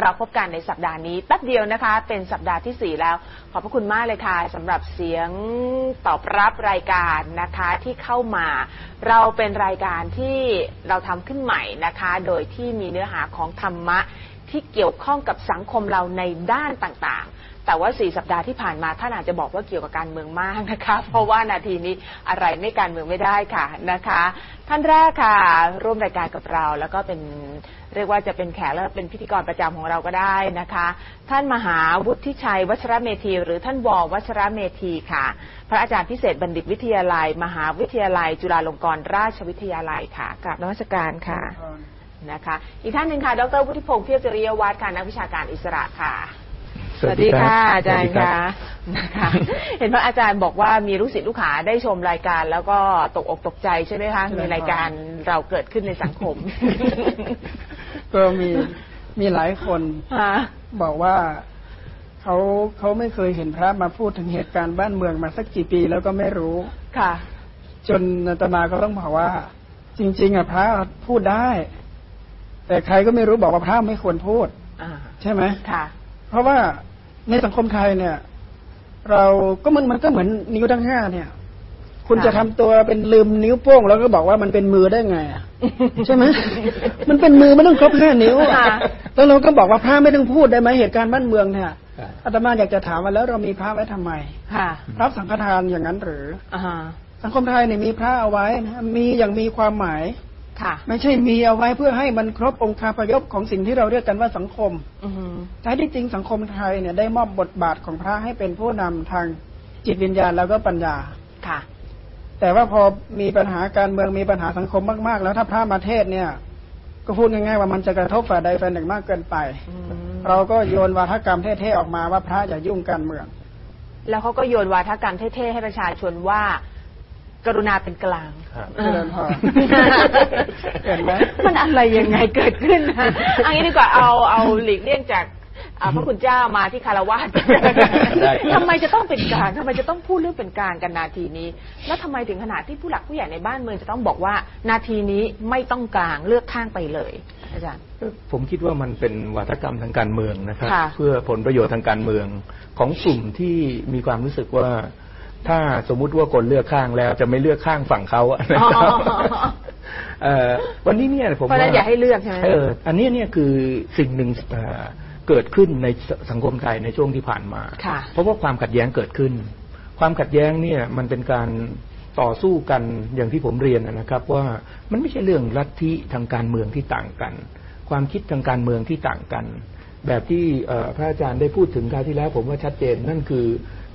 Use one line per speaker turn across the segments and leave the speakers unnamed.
เราพบกันในสัปดาห์นี้แป๊บเดียวนะคะ เป็นสัปดาห์ที่ 4 แล้ว ขอบพระคุณมากเลยค่ะสำหรับเสียงตอบรับรายการนะคะที่เข้ามา เราเป็นรายการที่เราทำขึ้นใหม่นะคะ โดยที่มีเนื้อหาของธรรมะที่เกี่ยวข้องกับสังคมเราในด้านต่างๆ แต่ว่าสี่สัปดาห์ที่ผ่านมาท่านอาจจะบอกว่าเกี่ยวกับการเมืองมากนะคะ เพราะว่านาทีนี้อะไรไม่การเมืองไม่ได้ค่ะนะคะ ท่านแรกค่ะ ร่วมรายการกับเรา แล้วก็เป็นเรียกว่าจะเป็นแขกและเป็นพิธีกรประจำของเราก็ได้นะคะ ท่านมหาวุฒิชัย วัชรเมธี หรือท่านวอวัชรเมธีค่ะ พระอาจารย์พิเศษบัณฑิตวิทยาลัย มหาวิทยาลัย จุฬาลงกรณราชวิทยาลัยค่ะกราบนมัสการค่ะนะคะ อีกท่านหนึ่งค่ะ ดรวุฒิพงษ์เพียรจริยวัฒน์ค่ะนักวิชาการอิสระค่ะ สวัสดีค่ะอาจารย์ค่ะนะคะเห็นว่าอาจารย์บอกว่ามีลูกศิษย์ลูกหาได้ชมรายการ แล้วก็ตกอกตกใจใช่ไหมคะมีรายการเราเกิดขึ้นในสังคม
ก็มีมีหลายคน
ค่ะ
บอกว่าเขาเขาไม่เคยเห็นพระมาพูดถึงเหตุการณ์บ้านเมืองมาสักกี่ปีแล้วก็ไม่รู้
ค่ะ
จนอาตมาก็ต้องบอกว่า จริง ๆอะพระพูดได้ แต่ใครก็ไม่รู้บอกว่าพระไม่ควรพูด
อ่า
ใช่ไหม
ค่ะ
เพราะว่า ในสังคมไทยเนี่ย เราก็มันมันก็เหมือนนิ้วทั้งห้าเนี่ย คุณ
ค่ะ
จะทำตัวเป็นลืมนิ้วโป้ง แล้วก็บอกว่ามันเป็นมือได้ไงอะใช่ไหมมันเป็นมือมันต้องครบห้านิ้วอะ
ค่ะ
แล้วเราก็บอกว่าพระไม่ต้องพูดได้ไหมเหตุการณ์บ้านเมืองเนี่ยอาตมาอยากจะถามว่าแล้วเรามีพระไว้ทำไม
ค่ะ
รับสังฆทานอย่างนั้นหรือ
อ่าฮะ
สังคมไทยเนี่ยมีพระเอาไว้นะมีอย่างมีความหมาย
ค่ะ
ไม่ใช่มีเอาไว้เพื่อให้มันครบองค์คาพยพของสิ่งที่เราเรียกกันว่าสังคม
อือฮึ
แท้ที่จริงสังคมไทยเนี่ยได้มอบบทบาทของพระให้เป็นผู้นำทางจิตวิญญาณแล้วก็ปัญญา
ค่ะ
แต่ว่าพอมีปัญหาการเมืองมีปัญหาสังคมมากๆ แล้วถ้าพระมาเทศน์เนี่ย ก็พูดง่ายๆว่ามันจะกระทบฝ่ายใดฝ่ายหนึ่งมากเกินไป
อืม
เราก็โยนวาทกรรมเท่ๆออกมาว่าพระอย่ายุ่งการเมือง
แล้วเขาก็โยนวาทกรรมเท่ๆให้ประชาชนว่า กรุณาเป็นกลาง
ครับ
เออ
เจริญพรเห็นไหม
มันอะไรยังไงเกิดขึ้นนะเอันนี้ดีกว่าเอาเอาหลีกเลี่ยงจากอ่าพระคุณเจ้ามาที่คารวะ
ได้ครับ
ทำไมจะต้องเป็นกลางทำไมจะต้องพูดเรื่องเป็นกลางกันนาทีนี้ แล้วทำไมถึงขนาดที่ผู้หลักผู้ใหญ่ในบ้านเมืองจะต้องบอกว่า นาทีนี้ไม่ต้องกลางเลือกข้างไปเลย อาจารย์
ผมคิดว่ามันเป็นวัฒกรรมทางการเมืองนะครับ
ค่ะ
เพื่อผลประโยชน์ทางการเมืองของกลุ่มที่มีความรู้สึกว่า ถ้าสมมุติว่าคนเลือกข้างแล้วจะไม่เลือกข้างฝั่งเขาอะนะครับ
อ๋อ
เอ่อวันนี้เนี่ยผม
เพราะฉะนั้น
ว่า
อย่าให้เลือกใช่ไหม
เอออันนี้เนี่ยคือสิ่งหนึ่งเอ่อเกิดขึ้นในสังคมไทยในช่วงที่ผ่านมา
ค่ะ
เพราะว่าความขัดแย้งเกิดขึ้น ความขัดแย้งเนี่ยมันเป็นการต่อสู้กันอย่างที่ผมเรียนนะครับ ว่ามันไม่ใช่เรื่องลัทธิทางการเมืองที่ต่างกัน ความคิดทางการเมืองที่ต่างกัน แบบที่เอ่อพระอาจารย์ได้พูดถึงคราวที่แล้ว ผมว่าชัดเจนนั่นคือ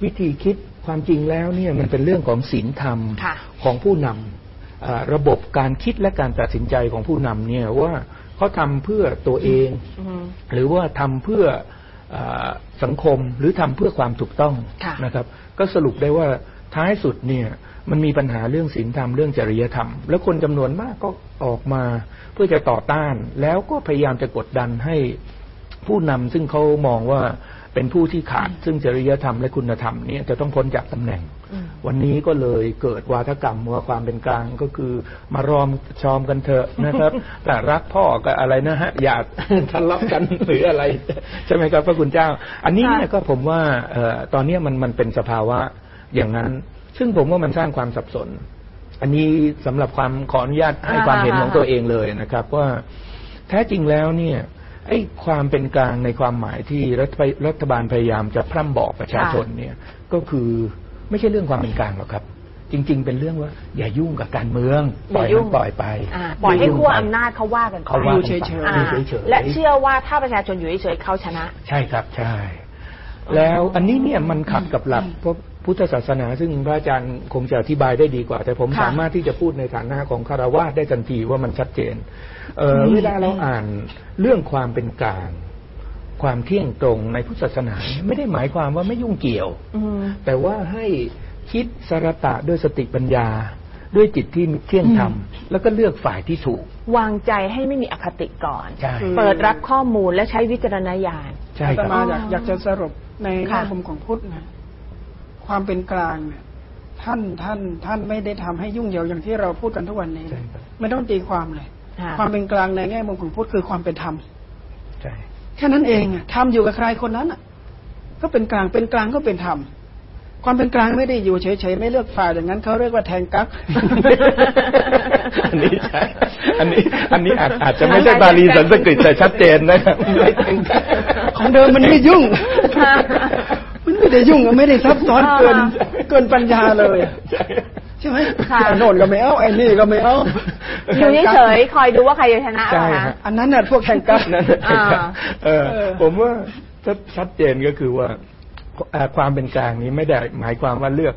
วิธีคิด ความจริงแล้วเนี่ยมันเป็นเรื่องของศีลธรรม
ค่ะ
ของผู้นำเอ่อระบบการคิดและการตัดสินใจของผู้นำเนี่ยว่าเขาทำเพื่อตัวเอง
อือฮึ
หรือว่าทำเพื่อเออสังคมหรือทำเพื่อความถูกต้อง
ค่ะ
นะครับ ก็สรุปได้ว่าท้ายสุดเนี่ยมันมีปัญหาเรื่องศีลธรรมเรื่องจริยธรรม แล้วคนจำนวนมากก็ออกมาเพื่อจะต่อต้าน แล้วก็พยายามจะกดดันให้ผู้นำซึ่งเขามองว่า เป็นผู้ที่ขาดซึ่งจริยธรรมและคุณธรรมเนี่ยจะต้องพ้นจากตำแหน่ง
อืม
วันนี้ก็เลยเกิดวาทกรรมว่าความเป็นกลางก็คือมารอมชอมกันเถอะนะครับ แต่รักพ่อกับอะไรนะฮะอย่าทะเลาะกันหรืออะไร ใช่ไหมครับพระคุณเจ้า อันนี้เนี่ยก็ผมว่าเอ่อตอนเนี้ยมันมันเป็นสภาวะอย่างนั้น ซึ่งผมว่ามันสร้างความสับสน อันนี้สำหรับความขออนุญาตให้ความเห็นของตัวเองเลยนะครับ ว่าแท้จริงแล้วเนี่ย ไอ้ความเป็นกลางในความหมายที่รัฐบาลรัฐบาลพยายามจะพร่ำบอกประชาชนเนี่ยก็คือไม่ใช่เรื่องความเป็นกลางหรอกครับ จริง ๆ เป็นเรื่องว่า อย่ายุ่งกับการเมืองปล่อย
อย่ายุ่
มั
ง
นปล่อยไป
อ่าปล่อยให้
ยุ่ง
ขั้ว
ไป
อำนาจเขาว่ากันไป
เขาว่า
อยู่
กัน
เฉ
ไป
ยๆ
อ่า
อยู่เฉยๆ
และเชื่อว่าถ้าประชาชนอยู่เฉยๆเขาชนะ
ใช่ครับใช่แล้วอันนี้เนี่ยมันขัดกับหลักพระ พุทธศาสนา ซึ่งพระอาจารย์คงจะอธิบายได้ดีกว่า แต่ผม
ค่ะ
สามารถที่จะพูดในฐานะของคารวะได้ทันทีว่ามันชัดเจนเออเวลาเราอ่านเรื่องความเป็นกลางความเที่ยงตรงในพุทธศาสนาเนี่ยไม่ได้หมายความว่าไม่ยุ่งเกี่ยว
อืม
แต่ว่าให้คิดสรตะด้วยสติปัญญา ด้วยจิตที่เที่ยงธรรมแล้วก็เลือกฝ่ายที่ถูก
วางใจให้ไม่มีอคติก่อน
ใช่
เปิดรับข้อมูลและใช้วิจารณญาณ
ใช่
อา
ค
ต
รับ
มาอยากอยากจะสรุปใน
ค่ะ
แง่มุมของพุทธนะ ความเป็นกลางเนี่ย ท่านท่านท่านไม่ได้ทำให้ยุ่งเหยิงอย่างที่เราพูดกันทุกวันนี้
ใช่ครับ
ไม่ต้องตีความเลย
ค่ะ
ความเป็นกลางในแง่มุมของพุทธคือความเป็นธรรม
ใช่
แค่นั้นเองอะทำอยู่กับใครคนนั้นอะก็เป็นกลางเป็นกลางก็เป็นธรรมความเป็นกลางไม่ได้อยู่เฉยๆไม่เลือกฝ่ายอย่างนั้นเขาเรียกว่าแทงกัก
อันนี้ใช่อันนี้ อันนี้อาจอาจจะไม่ใช่บาลีสันสกฤตแต่ชัดเจนนะครับไม่ถึง
ของเดิมมันไม่ยุ่งมัน ไม่ได้ยุ่งอะไม่ได้ซับซ้อนเกินเกินปัญญาเลยใช่ไหม
ค่ะ
ไอ้โน่นก็ไม่เอาไอ้นี่ก็ไม่เอา
อยู่เฉยๆคอยดูว่าใครจะชนะเหร
ใช่
อ
ฮะ
คะ
อันนั้นน่ะพวกแข่งกัก
นั่น
อ่า
เออ
เออ
ผมว่าชัดชัดเจนก็คือว่าเอ่อความเป็นกลางนี้ไม่ได้หมายความว่าเลือก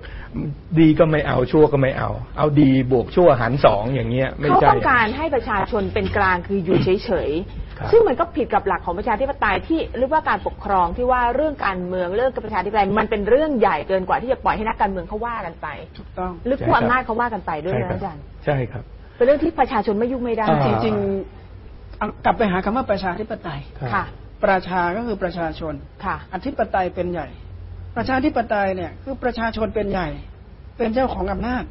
ดีก็ไม่เอาชั่วก็ไม่เอา เอาดีบวกชั่วหารสองอย่างเงี้ย ไม่
เขา
ใช่
ต้องการให้ประชาชนเป็นกลางคืออยู่เฉย
ครับ
ๆ ซึ่งมันก็ผิดกับหลักของประชาธิปไตยที่เรียกว่าการปกครองที่ว่าเรื่องการเมืองเรื่องกับประชาธิปไตยมันเป็นเรื่องใหญ่เกินกว่าที่จะปล่อยให้นักการเมืองเขาว่ากันไป
ถูกต้อง
หรือผู้อำนาจเขาว่ากันไปด้วย
ใช่
นะครับอาจารย์
ใช่ครับ
เป็นเรื่องที่ประชาชนไม่ยุ่งไม่ได้
อ่า
จริงๆเอากลับไปหาคำว่าประชาธิปไตย
ครับ
ค่ะ
ประชาก็คือประชาชน
ค่ะ
อธิปไตยเป็นใหญ่ ประชาธิปไตยเนี่ยคือประชาชนเป็นใหญ่ เป็นเจ้าของอำนาจ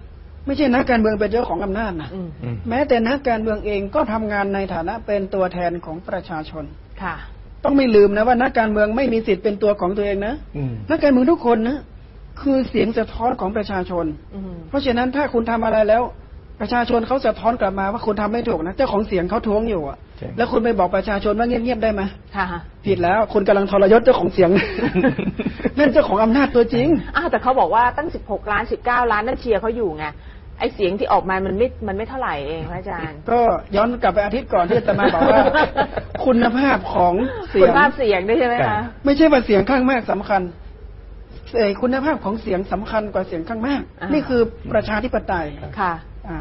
ไม่ใช่นักการเมืองเป็นเจ้าของอำนาจนะ
อืม
อืม
แม้แต่นักการเมืองเองก็ทำงานในฐานะเป็นตัวแทนของประชาชน
ค่ะ
ต้องไม่ลืมนะว่านักการเมืองไม่มีสิทธิ์เป็นตัวของตัวเองนะ
อืม
นักการเมืองทุกคนนะคือเสียงสะท้อนของประชาชน
อืม
เพราะฉะนั้นถ้าคุณทำอะไรแล้ว ประชาชนเขาสะท้อนกลับมาว่าคุณทำไม่ถูกนะเจ้าของเสียงเขาท้วงอยู่อะ
ใช่
แล้วคุณไปบอกประชาชนว่าเงียบๆได้ไหม
ค่ะ
ผิดแล้วคุณกำลังทรยศเจ้าของเสียงนั่นเจ้าของอำนาจตัวจริง
อ้าวแต่เขาบอกว่าตั้ง 16 ล้าน 19 ล้านนั่นเชียร์เขาอยู่ไง ไอเสียงที่ออกมามันไม่มันไม่เท่าไหร่เองพระอาจารย์
ก็ย้อนกลับไปอาทิตย์ก่อนที่อาจะมาบอกว่า คุณภาพของเสี
คุ
ย
ณ
ง
ภาพเสียงด้วยใช่ไหม
ครั
คะ
บ
ไม่ใช่ว่าเสียงข้างมากสำคัญเอ่อคุณภาพของเสียงสำคัญกว่าเสียงข้างมาก
อ่านี่
นี่คือประชาธิปไตย
ค่ะ
อ่า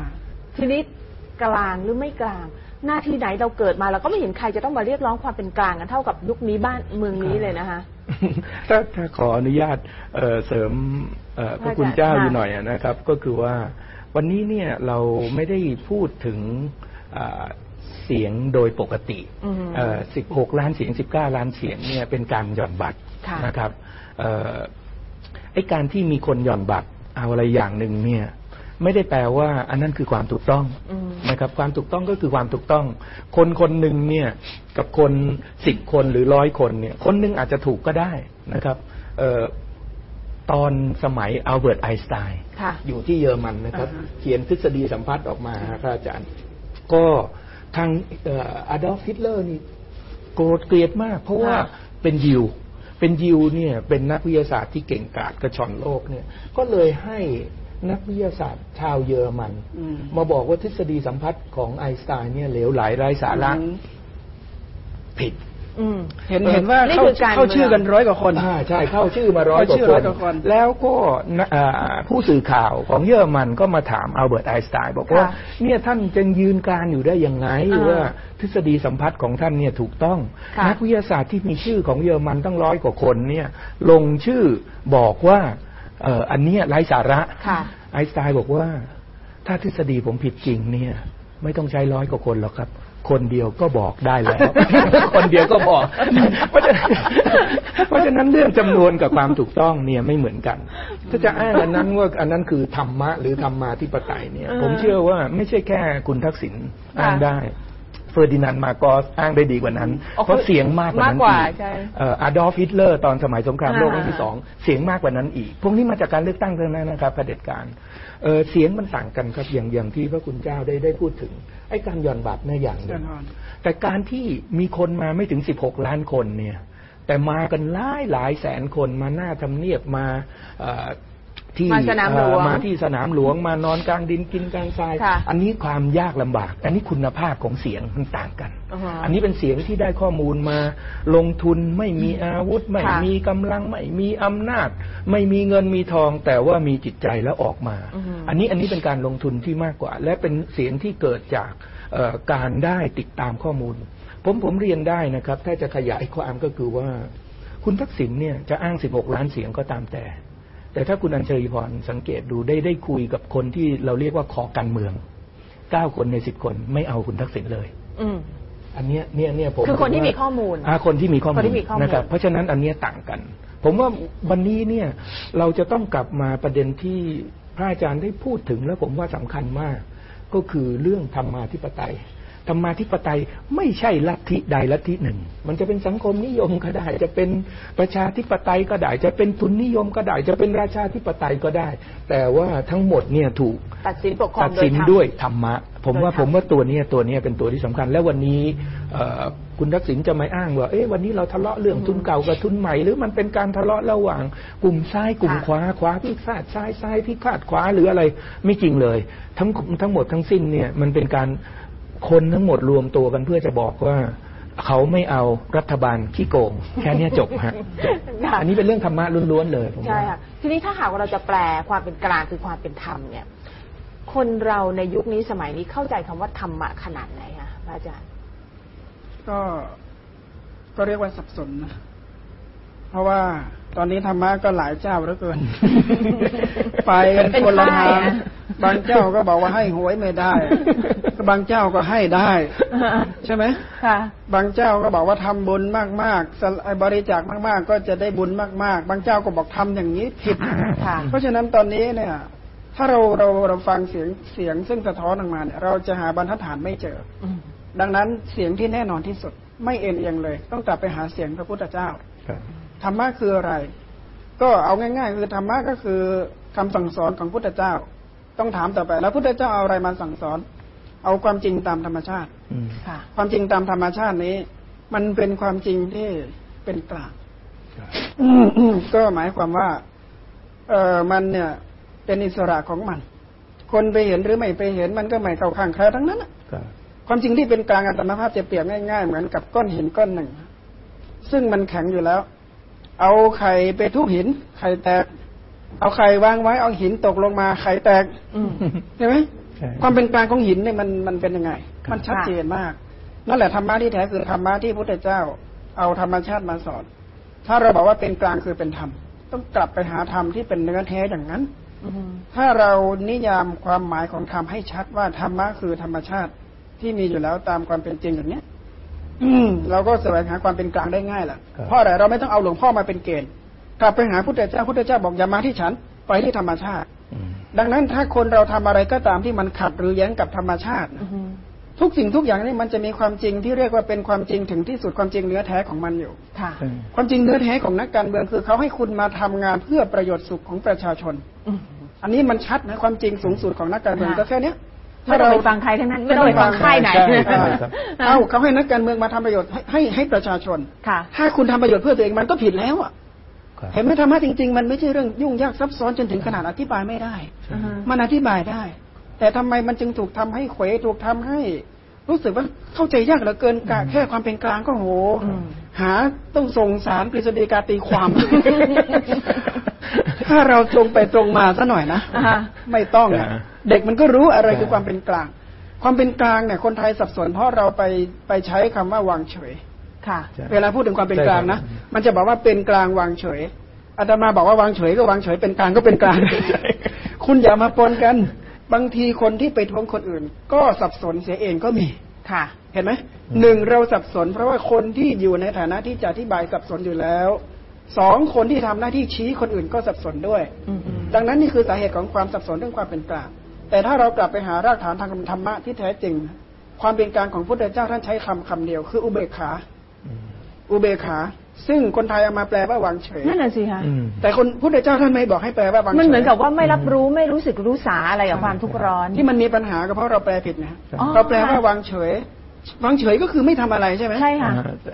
ทีนี้กลางหรือไม่กลาง หน้าที่ไหนเราเกิดมาเราก็ไม่เห็นใครจะต้องมาเรียกร้องความเป็นกลางกันเท่ากับยุคนี้บ้านเมืองนี้เลยนะคะ
ถ้าถ้าขออนุญาตเอ่อเสริมเอ่อพระคุณเจ้าอยู่หน่อยอะนะครับ ก็คือว่าวันนี้เนี่ยเราไม่ได้พูดถึงอ่าเสียงโดยปกติ
อืม
เอ่อ16 ล้านเสียง 19 ล้านเสียงเนี่ยเป็นการหย่อนบัตร
ค่ะ
นะครับเอ่อไอ้การที่มีคนหย่อนบัตรเอาอะไรอย่างหนึ่งเนี่ย ไม่ได้แปลว่า อันนั้นคือความถูกต้อง
อืม
นะครับ ความถูกต้องก็คือความถูกต้อง คนคนหนึ่งเนี่ย กับคนสิบคนหรือร้อยคนเนี่ย คนหนึ่งอาจจะถูกก็ได้นะครับ เอ่อตอนสมัยอัลเบิร์ตไอน์สไตน์
ค่ะ
อยู่ที่เยอรมันนะครับ
อ่าฮะ
เขียนทฤษฎีสัมพัทธ์ออกมาครับอาจารย์ ก็ทางอดอล์ฟฮิตเลอร์นี่โกรธเกลียดมาก เพราะว่า
ค่ะ
เป็นยิวเป็นยิวเนี่ยเป็นนักวิทยาศาสตร์ที่เก่งกาจกระฉ่อนโลกเนี่ย ก็เลยให้ นักวิทยาศาสตร์ชาวเยอรมัน
อืม
มาบอกว่าทฤษฎีสัมพัทธ์ของไอน์สไตน์เนี่ยเหลวไหลไร้สาระ
อืม
ผิด
อืม
เห็นเห็นว่า
นี่
เข้า
คือการ
เข้าชื่อกันร้อยกว่าคน
อ่าใช่เข้าชื่อมาร้อยก
เข้าชื่อร้อยกว่า
ว่า
ค
คนนแล้วก็นะอ่าผู้สื่อข่าวของเยอรมันก็มาถามอัลเบิร์ตไอน์สไตน์บอกว่า
ค่ะ
เนี่ยท่านจึงยืนการอยู่ได้ยังไง
อ่า
ว่าทฤษฎีสัมพัทธ์ของท่านเนี่ยถูกต้อง
ค่ะ
นักวิทยาศาสตร์ที่มีชื่อของเยอรมันตั้งร้อยกว่าคนเนี่ย ลงชื่อบอกว่า เอ่ออันเนี้ยไร้สาระ
ค่ะ
ไอน์สไตน์บอกว่า ถ้าทฤษฎีผมผิดจริงเนี่ย ไม่ต้องใช้ร้อยกว่าคนหรอกครับ คนเดียวก็บอกได้แล้ว คนเดียวก็บอก เพราะฉะนั้นเพราะฉะนั้นเรื่องจำนวนกับความถูกต้องเนี่ยไม่เหมือนกัน ถ้าจะอ้างอันนั้นว่าอันนั้นคือธรรมะหรือธรรมาธิปไตยเนี่ย
เออ
ผมเชื่อว่าไม่ใช่แค่คุณทักษิณ
ค่ะ
อ้างได้ เฟอร์ดินานด์มาร์กอสอ้างได้ดีกว่านั้น
อ๋อ
เพราะเสียงมากกว่านั้น
มากกว่า
อีก
ใช่
เอ่ออาดอล์ฟฮิตเลอร์ตอนสมัยสงครามโลกครั้งที่
อ่า
สองเสียงมากกว่านั้นอีก พวกนี้มาจากการเลือกตั้งทั้งนั้นนะครับเผด็จการเอ่อเสียงมันต่างกันครับอย่างอย่างที่พระคุณเจ้าได้ได้พูดถึงไอ้การหย่อนบัตรเนี่ยอย่างหนึ่
แน่
ง
นอน
แต่การที่มีคนมาไม่ถึง16ล้านคนเนี่ยแต่มากันหลายหลายแสนคนมาหน้าทำเนียบมาเอ่อ ที่
มาสนามหลวง
เอ่อมาที่สนามหลวงมานอนกลางดินกินกลางทราย
ค่ะ
อันนี้ความยากลำบาก อันนี้คุณภาพของเสียงมันต่างกัน
อ่าฮะ
อันนี้เป็นเสียงที่ได้ข้อมูลมาลงทุนไม่มีอาวุธ ไม่
ค่ะ
มีกำลังไม่มีอำนาจ ไม่มีเงินมีทอง แต่ว่ามีจิตใจแล้วออกมา
อือฮึ
อันนี้อันนี้เป็นการลงทุนที่มากกว่า และเป็นเสียงที่เกิดจากเอ่อการได้ติดตามข้อมูล ผมผมเรียนได้นะครับ ถ้าจะขยายความก็คือว่า คุณทักษิณเนี่ยจะอ้าง 16 ล้านเสียงก็ตามแต่ แต่ถ้าคุณอัญชลีพรสังเกตดูได้ได้คุยกับคนที่เราเรียกว่าคอการเมืองเก้าคนในสิบคนไม่เอาคุณทักษิณเลย
อืม
อันเนี้ยเนี่ยเนี่ยผม
คือคนที่
ว่า
มีข้อมูล
อ่าคนที่มีข้อมู
คน
ล
ที่มีข้อมูล
นะครับเพราะฉะนั้นอันเนี้ยต่างกัน ผมว่าวันนี้เนี่ยเราจะต้องกลับมาประเด็นที่พระอาจารย์ได้พูดถึงแล้วผมว่าสำคัญมาก ก็คือเรื่องธรรมาธิปไตย ธรรมาธิปไตยไม่ใช่ลัทธิใดลัทธิหนึ่ง มันจะเป็นสังคมนิยมก็ได้ จะเป็นประชาธิปไตยก็ได้ จะเป็นทุนนิยมก็ได้ จะเป็นราชาธิปไตยก็ได้ แต่ว่าทั้งหมดเนี่ยถูก
ตัดสินปกครอง
ตัด
โดย
สิน
ธรรม
ด้วยธรรมะ ผมว่า
โดยธรรม
ผมว่าตัวเนี้ยตัวเนี้ยเป็นตัวที่สำคัญ และวันนี้เอ่อคุณทักษิณจะไม่อ้างว่าเอ๊ะวันนี้เราทะเลาะเรื่องทุนเก่ากับทุนใหม่หรือมันเป็นการทะเลาะระหว่าง กลุ่มซ้ายกลุ่มขวาขวาพิฆาตซ้ายซ้ายพิฆาตขวาหรืออะไรไม่จริงเลย ทั้งทั้งหมดทั้งสิ้นเนี่ยมันเป็นการ คนทั้งหมดรวมตัวกันเพื่อจะบอกว่าเขาไม่เอารัฐบาลขี้โกง แค่เนี้ยจบฮะจบ
ค่ะ
อันนี้เป็นเรื่องธรรมะล้วนๆเลยผมว่า
ใช่ค่ะทีนี้ถ้าหากว่าเราจะแปลความเป็นกลางคือความเป็นธรรมเนี่ย คนเราในยุคนี้สมัยนี้เข้าใจคำว่าธรรมะขนาดไหนคะพระอาจารย์
ก็ก็เรียกว่าสับสนนะเพราะว่า ตอนนี้ธรรมะก็หลายเจ้าเหลือเกิน ไปกัน
เป็น
คนละ
ค่าย
ทาง
อะ
บางเจ้าก็บอกว่าให้หวยไม่ได้ บางเจ้าก็ให้ได้ ใช่ไหม
ค่ะ
บางเจ้าก็บอกว่าทำบุญมากๆสละบริจาคมากๆ ก็จะได้บุญมากๆ บางเจ้าก็บอกทำอย่างนี้ผิด
ค่ะ
เพราะฉะนั้นตอนนี้เนี่ย ถ้าเราเราเราฟังเสียงเสียงซึ่งสะท้อนออกมาเนี่ยเราจะหาบรรทัดฐานไม่เจอ
อืม
ดังนั้นเสียงที่แน่นอนที่สุด ไม่เอ็นเอียงเลย ต้องกลับไปหาเสียงพระพุทธเจ้า
ครับ
ธรรมะคืออะไร ก็เอาง่าย ๆ คือธรรมะก็คือคำสั่งสอนของพุทธเจ้า ต้องถามต่อไป แล้วพุทธเจ้าเอาอะไรมาสั่งสอน เอาความจริงตามธรรมชาติ
อืม
ค่ะ
ความจริงตามธรรมชาตินี้ มันเป็นความจริงที่เป็นกลาง
ครับ
ก็หมายความว่า เออมันเนี่ยเป็นอิสระของมัน คนไปเห็นหรือไม่ไปเห็นมันก็ไม่เข้าข้างใครทั้งนั้นน่ะ
ครับ
ความจริงที่เป็นกลางอัตมภาพจะเปรียบง่ายๆ เหมือนกับก้อนหินก้อนหนึ่ง ซึ่งมันแข็งอยู่แล้ว เอาไข่ไปทุบหิน ไข่แตก เอาไข่วางไว้เอาหินตกลงมา ไข่แตก
อืม
ใช่ไหม
ใช่
ความเป็นกลางของหินเนี่ยมันมันเป็นยังไง
ครับ
มันชัดเจนมากนั่นแหละธรรมะที่แท้คือธรรมะที่พระพุทธเจ้า เอาธรรมชาติมาสอน ถ้าเราบอกว่าเป็นกลางคือเป็นธรรมต้องกลับไปหาธรรมที่เป็นเนื้อแท้อย่างนั้น
อืม
ถ้าเรานิยามความหมายของธรรมให้ชัดว่าธรรมะคือธรรมชาติที่มีอยู่แล้วตามความเป็นจริงอย่างเนี้ย อืมเราก็แสวงหาความเป็นกลางได้ง่ายแหละ
ครับ
เพราะอะไรเราไม่ต้องเอาหลวงพ่อมาเป็นเกณฑ์ กลับไปหาพุทธเจ้าพุทธเจ้าบอกอย่ามาที่ฉันไปที่ธรรมชาติ
อืม
ดังนั้นถ้าคนเราทำอะไรก็ตามที่มันขัดหรือแย้งกับธรรมชาตินะ
อืม
ทุกสิ่งทุกอย่างนี่มันจะมีความจริงที่เรียกว่าเป็นความจริงถึงที่สุดความจริงเนื้อแท้ของมันอยู่
ค่ะ
ใช่
ความจริงเนื้อแท้ของนักการเมืองคือเขาให้คุณมาทำงานเพื่อประโยชน์สุขของประชาชน
อืม
อันนี้มันชัดนะความจริงสูงสุดของนักการเมือง
ค่ะ
ก็แค่เนี้ย
ไม่ต้องไปฟังใครทั้งนั้นไม่ต้องไปฟังค่ายไหน
ใช่ใช่ครับ
เอ้าเขาให้นักการเมืองมาทำประโยชน์ให้ให้ให้ประชาชน
ค่ะ
ถ้าคุณทำประโยชน์เพื่อตัวเองมันก็ผิดแล้วอะ
ครับ
เห็นไหมธรรมะจริง ๆ มันไม่ใช่เรื่องยุ่งยากซับซ้อนจนถึงขนาดอธิบายไม่ได้
อือฮึ
มันอธิบายได้ แต่ทำไมมันจึงถูกทำให้เขวถูกทำให้ รู้สึกว่าเข้าใจยากเหลือเกินกะแค่ความเป็นกลางก็โห
อืม
หาต้องส่งสารกฤษฎีกาตีความ ถ้าเราตรงไปตรงมาซะหน่อยนะ
อ่าฮะ
ไม่ต้องอะ
อ่า
เด็กมันก็รู้อะไร
ใช่
คือความเป็นกลาง ความเป็นกลางเนี่ย คนไทยสับสนเพราะเราไปไปใช้คำว่าวางเฉย
ค่ะ
ใช่
เวลาพูดถึงความเป็นกลางนะ
ใช่ครับ
มันจะบอกว่าเป็นกลางวางเฉยอาตมาบอกว่าวางเฉยก็วางเฉยเป็นกลางก็เป็นกลาง คุณอย่ามาปนกัน บางทีคนที่ไปท้วงคนอื่น ก็สับสนเสียเองก็มี
ค่ะ
เห็นไหมหนึ่งเราสับสน เพราะว่าคนที่อยู่ในฐานะที่จะอธิบายสับสนอยู่แล้ว สองคนที่ทำหน้าที่ชี้คนอื่นก็สับสนด้วย
อืมอืม
ดังนั้นนี่คือสาเหตุของความสับสนเรื่องความเป็นกลาง แต่ถ้าเรากลับไปหารากฐานทางธรรมะที่แท้จริง ความเป็นกลางของพุทธเจ้าท่านใช้คำคำเดียว คืออุเบกขา
อืม
อุเบกขา ซึ่งคนไทยเอามาแปลว่าวางเฉย
นั่นน่ะสิคะ
อืม
แต่คนพุทธเจ้าท่านไม่บอกให้แปลว่าวางเฉย
มันเหมือนกับว่าไม่รับรู้ไม่รู้สึกรู้สาอะไรกับความทุกข์ร้อน
ที่มันมีปัญหาก็เพราะเราแปลผิดนะฮะ
อ๋อ
เราแปลว่าวางเฉยวางเฉยก็คือไม่ทำอะไรใช่ไหม
ใช่ค่ะ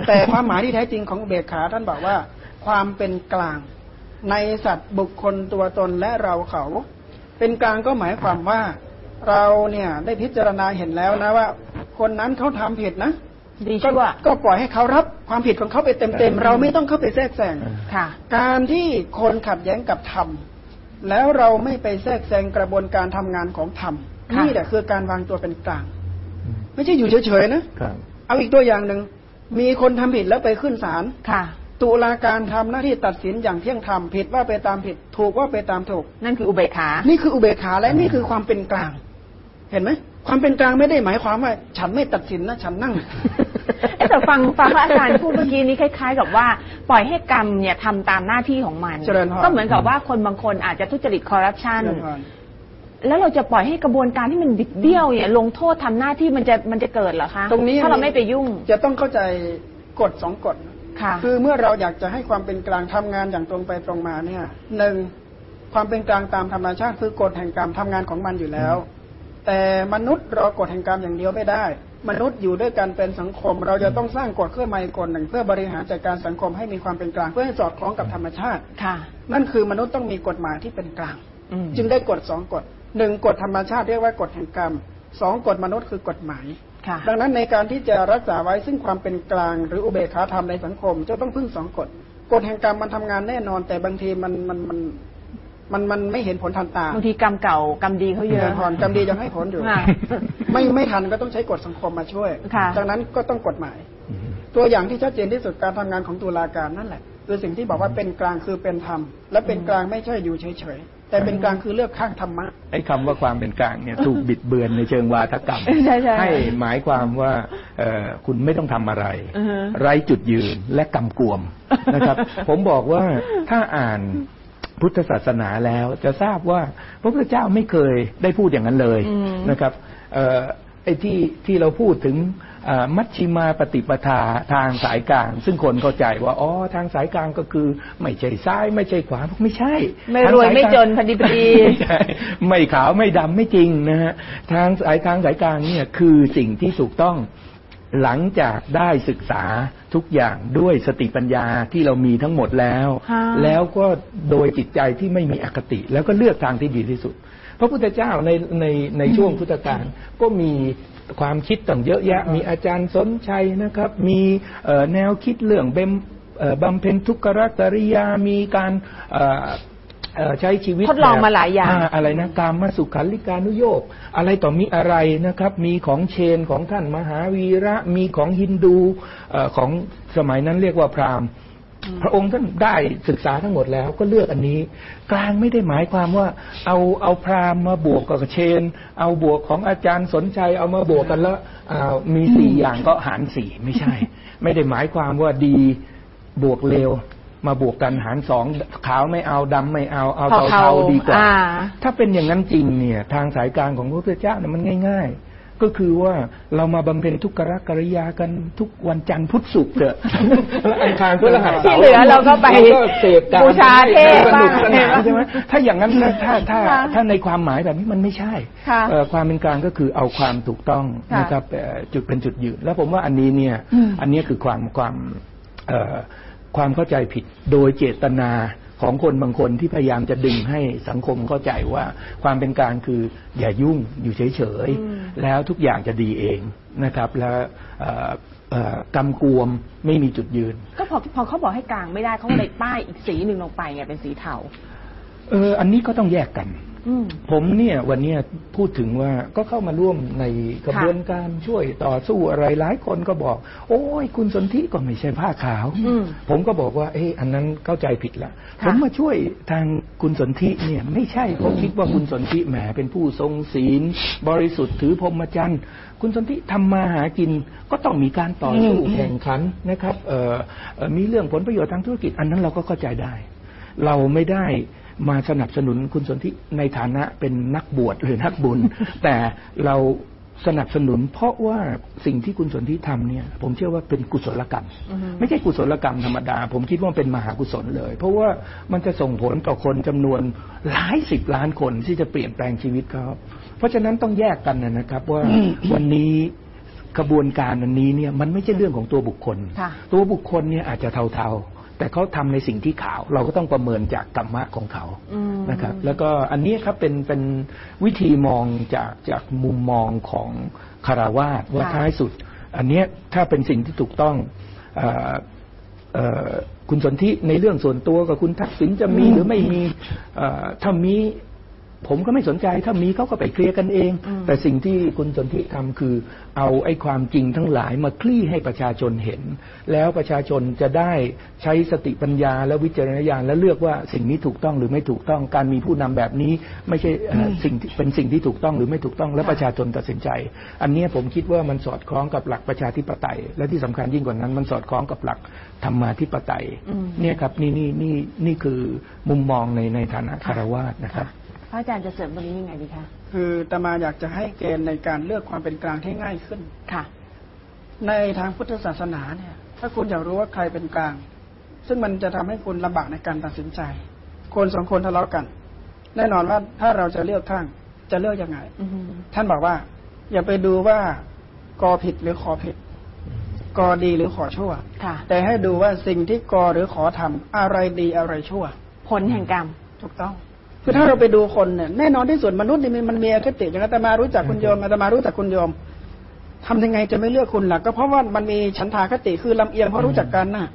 แต่ความหมายที่แท้จริงของอุเบกขาท่านบอกว่า ความเป็นกลาง ในสัตว์บุคคลตัวตนและเราเขา เป็นกลางก็หมายความว่า เราเนี่ยได้พิจารณาเห็นแล้วนะว่า คนนั้นเขาทำผิดนะ
ดี
ก็
ชั่ว
ก็ปล่อยให้เขารับความผิดของเขาไปเต็มๆเราไม่ต้องเข้าไปแทรกแซง
ค่ะ
การที่คนขัดแย้งกับธรรมแล้วเราไม่ไปแทรกแซงกระบวนการทำงานของธรรม
ค่ะ
นี่แหละคือการวางตัวเป็นกลาง
อืม
ไม่ใช่อยู่เฉยๆนะ
ครับ
เอาอีกตัวอย่างหนึ่งมีคนทำผิดแล้วไปขึ้นศาล
ค่ะ
ตุลาการทำหน้าที่ตัดสินอย่างเที่ยงธรรมผิดว่าไปตามผิด ถูกว่าไปตามถูก
นั่นคืออุเบกขา
นี่คืออุเบกขาและนี่คือความเป็นกลาง เห็นไหมความเป็นกลางไม่ได้หมายความว่า ฉันไม่ตัดสินนะฉันนั่ง
เอ๊ะแต่ฟังฟังพระอาจารย์พูดเมื่อกี้นี้คล้าย ๆ กับว่าปล่อยให้กรรมเนี่ยทำตามหน้าที่ของมัน
เจริญพร
ก็เหมือนกับว่าคนบางคนอาจจะทุจริตคอร์รัปชัน
เจริญพร
แล้วเราจะปล่อยให้กระบวนการที่มันบิดเบี้ยวเนี่ยลงโทษทำหน้าที่มันจะมันจะเกิดเหรอคะ
ตรงนี้
ถ้าเราไม่ไปยุ่ง
จะต้องเข้าใจกฎสองกฎ
ค่ะ
คือเมื่อเราอยากจะให้ความเป็นกลางทำงานอย่างตรงไปตรงมาเนี่ยหนึ่งความเป็นกลางตามธรรมชาติคือกฎแห่งกรรมทำงานของมันอยู่แล้ว แต่มนุษย์รอกฎแห่งกรรมอย่างเดียวไม่ได้ มนุษย์อยู่ด้วยกันเป็นสังคม เราจะต้องสร้างกฎเครื่องมาอีกกฎหนึ่งเพื่อบริหารจัดการสังคมให้มีความเป็นกลาง เพื่อให้สอดคล้องกับธรรมชาติ
ค่ะ
นั่นคือมนุษย์ต้องมีกฎหมายที่เป็นกลาง
อืม
จึงได้กฎสองกฎหนึ่งกฎธรรมชาติเรียกว่ากฎแห่งกรรมสองกฎมนุษย์คือกฎหมาย
ค่ะ
ดังนั้นในการที่จะรักษาไว้ซึ่งความเป็นกลาง หรืออุเบกขาธรรมในสังคม จะต้องพึ่งสองกฎกฎแห่งกรรมมันทำงานแน่นอน แต่บางทีมันมันมันมันมันไม่เห็นผลทันตา
บางทีกรรมเก่ากรรมดีเขาเย
เงิ
อะ
นพรกรรมดียังให้ผลอยู่
ค่ะ
ไม่ไม่ทันก็ต้องใช้กฎสังคมมาช่วย
ค่ะ
ดังนั้นก็ต้องกฎหมาย ตัวอย่างที่ชัดเจนที่สุดการทำงานของตุลาการนั่นแหละคือสิ่งที่บอกว่าเป็นกลางคือเป็นธรรมและเป็นกลางไม่ใช่อยู่เฉยๆ แต่เป็นกลางคือเลือกข้างธรรมะ
ไอ้คำว่าความเป็นกลางเนี่ยถูกบิดเบือนในเชิงวาทกรรม
ใช่ใช่
ให้หมายความว่าเอ่อคุณไม่ต้องทำอะไร
อือฮะ
ไร้จุดยืนและกำกวมนะครับ ผมบอกว่าถ้าอ่านพุทธศาสนาแล้วจะทราบว่าพระพุทธเจ้าไม่เคยได้พูดอย่างนั้นเลย
อืม
นะครับเอ่อไอ้ที่ที่เราพูดถึงเอ่อ มัชชิมาปฏิปทาทางสายกลาง ซึ่งคนเข้าใจว่าอ๋อทางสายกลางก็คือไม่ใช่ซ้ายไม่ใช่ขวาไม่ใช่
ไม่
ทาง
รวย
สากลาง
ไม่จนพอดีพอดี
ไม่ใช่ไม่ขาวไม่ดำไม่จริงนะฮะทางสายทางสายกลางเนี่ยคือสิ่งที่ถูกต้องหลังจากได้ศึกษาทุกอย่างด้วยสติปัญญาที่เรามีทั้งหมดแล้ว
ค่ะ
แล้วก็โดยจิตใจที่ไม่มีอคติ แล้วก็เลือกทางที่ดีที่สุด พระพุทธเจ้าในในในช่วงพุทธกาลก็มี ความคิดต่างเยอะแยะ มีอาจารย์สนชัยนะครับ มีเอ่อแนวคิดเรื่องเบมเอ่อบำเพ็ญทุกขรัตริยามีการเอ่อเอ่อใช้ชีวิต
ทดลอง
แบบ
มาหลายอย่าง
อะไรนะกามสุขันลิกานุโยกอะไรต่อมีอะไรนะครับ มีของเชนของท่านมหาวีระมีของฮินดูเออของสมัยนั้นเรียกว่าพราหมณ์ พระองค์ท่านได้ศึกษาทั้งหมดแล้วก็เลือกอันนี้ กลางไม่ได้หมายความว่า เอาเอาพราหมณ์มาบวกกับเชน เอาบวกของอาจารย์สนใจเอามาบวกกันแล้วอ่ามีสี่อย่างก็หารสี่ไม่ใช่ ไม่ได้หมายความว่าดีบวกเลวมาบวกกันหารสองขาวไม่เอาดำไม่เอาเอา
เทาๆ
เทาๆดีกว่า
อ่า
ถ้าเป็นอย่างนั้นจริงเนี่ย ทางสายกลางของพระพุทธเจ้าเนี่ยมันง่ายๆ ก็คือว่าเรามาบำเพ็ญทุกขกริยากันทุกวันจันทร์พุธศุกร์เถอะแล้วอังคารพฤหัส
ที่เหลือเราก็ไป
เราเสพกัน
บูชาเทพ
สนุกสนาน
บ้าง
ใช่ไหมถ้าอย่างนั้นถ้าถ้าถ้า
ค่ะ
ถ้าในความหมายแบบนี้มันไม่ใช่
ค่ะ
เอ่อความเป็นกลางก็คือเอาความถูกต้อง
ค่ะ
นะครับเอ่อจุดเป็นจุดยืนแล้วผมว่าอันนี้เนี่ย
อืม
อันนี้คือความความเอ่อความเข้าใจผิดโดยเจตนา ของคนบางคนที่พยายามจะดึงให้สังคมเข้าใจว่าความเป็นกลางคืออย่ายุ่งอยู่เฉย
อืม
ๆแล้วทุกอย่างจะดีเองนะครับ แล้วเอ่อเอ่อกำกวมไม่มีจุดยืน
ก็พอพอเขาบอกให้กลางไม่ได้เขาก็เลยป้ายอีกสีหนึ่งลงไปไงเป็นสีเทา
เอออันนี้ก็ต้องแยกกัน
อืม
ผมเนี่ยวันเนี้ยพูดถึงว่าก็เข้ามาร่วมในกระบวนการช่วยต่อสู้อะไรหลายคนก็บอก โอ้ยคุณสนธิก็ไม่ใช่ผ้าขาว
อืม
ผมก็บอกว่าเอ้อันนั้นเข้าใจผิดละ
ค่ะ
ผมมาช่วยทางคุณสนธิเนี่ยไม่ใช่ผมคิดว่าคุณสนธิแหมเป็นผู้ทรงศีล บริสุทธิ์ถือพรหมจรรย์คุณสนธิทำมาหากินก็ต้องมีการต่อสู้แข่งขันนะครับเอ่อเอ่อมีเรื่องผลประโยชน์ทางธุรกิจอันนั้นเราก็เข้าใจได้ เราไม่ได้ มาสนับสนุนคุณสนธิในฐานะเป็นนักบวชหรือนักบุญ แต่เราสนับสนุน เพราะว่าสิ่งที่คุณสนธิทำเนี่ย ผมเชื่อว่าเป็นกุศลกรรม
อือฮึ
ไม่ใช่กุศลกรรมธรรมดา ผมคิดว่าเป็นมหากุศลเลย เพราะว่ามันจะส่งผลต่อคนจำนวนหลายสิบล้านคนที่จะเปลี่ยนแปลงชีวิตเขาเพราะฉะนั้นต้องแยกกันนะครับ ว่าวันนี้กระบวนการอันนี้เนี่ยมันไม่ใช่เรื่องของตัวบุคคล
ค่ะ
ตัวบุคคลเนี่ยอาจจะเทาๆ แต่เขาทำในสิ่งที่ขาว เราก็ต้องประเมินจากกรรมะของเขา
อืม
นะครับ แล้วก็อันนี้ครับเป็นเป็นวิธีมองจากจากมุมมองของคารวาสว่า
ค่ะ
ท้ายสุด อันเนี้ยถ้าเป็นสิ่งที่ถูกต้องเอ่อเอ่อคุณสนธิในเรื่องส่วนตัวกับคุณทักษิณจะมีหรือไม่มีเอ่อถ้ามี ผมก็ไม่สนใจถ้ามีเขาก็ไปเคลียร์กันเอง
อืม
แต่สิ่งที่คุณสนธิทำคือ เอาไอ้ความจริงทั้งหลายมาคลี่ให้ประชาชนเห็น แล้วประชาชนจะได้ใช้สติปัญญาและวิจารณญาณและเลือกว่าสิ่งนี้ถูกต้องหรือไม่ถูกต้องการมีผู้นำแบบนี้ ไม่ใช่เอ่ออสิ่งที่เป็นสิ่งที่ถูกต้องหรือไม่ถูกต้องและประชาชนตัดสินใจ อันเนี้ยผมคิดว่ามันสอดคล้องกับหลักประชาธิปไตย และที่สำคัญยิ่งกว่านั้น มันสอดคล้องกับหลักธรรมาธิปไตย
อืม
เนี่ยครับนี่นี่นี่นี่คือมุมมองในในฐานะคารวาสนะครับ
พ ระอาจารย์จะเสริมตรงนี้ยังไงดีคะ
คือตมาอยากจะให้เกณฑ์ในการเลือกความเป็นกลางที่ง่ายขึ้น
ค่ะ
ในทางพุทธศาสนาเนี่ย ถ้าคุณอยากรู้ว่าใครเป็นกลาง ซึ่งมันจะทำให้คุณลำบากในการตัดสินใจ คนสองคนทะเลาะกัน แน่นอนว่าถ้าเราจะเลือกข้างจะเลือกยังไง
อือหือ
ท่านบอกว่า อย่าไปดูว่ากอผิดหรือขอผิดกอดีหรือขอชั่ว
ค่ะ
แต่ให้ดูว่าสิ่งที่กอหรือขอทำอะไรดีอะไรชั่ว
ผลแห่งกรรม
ถูกต้อง คือถ้าเราไปดูคนเนี่ยแน่นอนที่สุดมนุษย์นี่มันมันมีอคติอย่างอาตมารู้จักคุณโยมอาตมารู้จักคุณโยมทำยังไงจะไม่เลือกคุณล่ะก็เพราะว่ามันมีฉันทาคติคือลำเอียงเพราะรู้จักกันน่ะ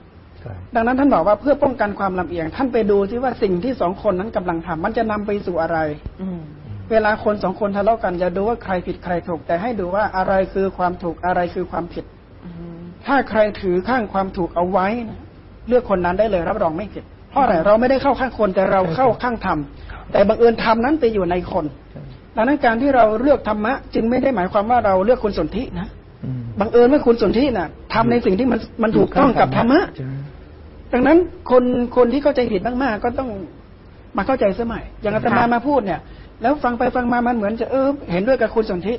ครับ
ดังนั้นท่านบอกว่าเพื่อป้องกันความลำเอียง ท่านไปดูซิว่าสิ่งที่สองคนนั้นกำลังทำมันจะนำไปสู่อะไร
อืม
เวลาคนสองคนทะเลาะกันอย่าดูว่าใครผิดใครถูก แต่ให้ดูว่าอะไรคือความถูกอะไรคือความผิด
อืม
ถ้าใครถือข้างความถูกเอาไว้นะเลือกคนนั้นได้เลยรับรองไม่ผิดเพราะอะไรเราไม่ได้เข้าข้างคนแต่เราเข้าข้างธรรม แต่บังเอิญธรรมนั้นไปอยู่ในคนดังนั้นการที่เราเลือกธรรมะ จึงไม่ได้หมายความว่าเราเลือกคุณสนธินะ
อืม
บังเอิญว่าคุณสนธิน่ะทำในสิ่งที่มันมันถูกต้องกับธรรมะ
ใช่ไหม
ดังนั้นคนคนที่เข้าใจผิดมากๆก็ต้องมาเข้าใจสมัยอย่างอาตมามาพูดเนี่ย แล้วฟังไปฟังมามันเหมือนจะเออเห็นด้วยกับคุณสนธิ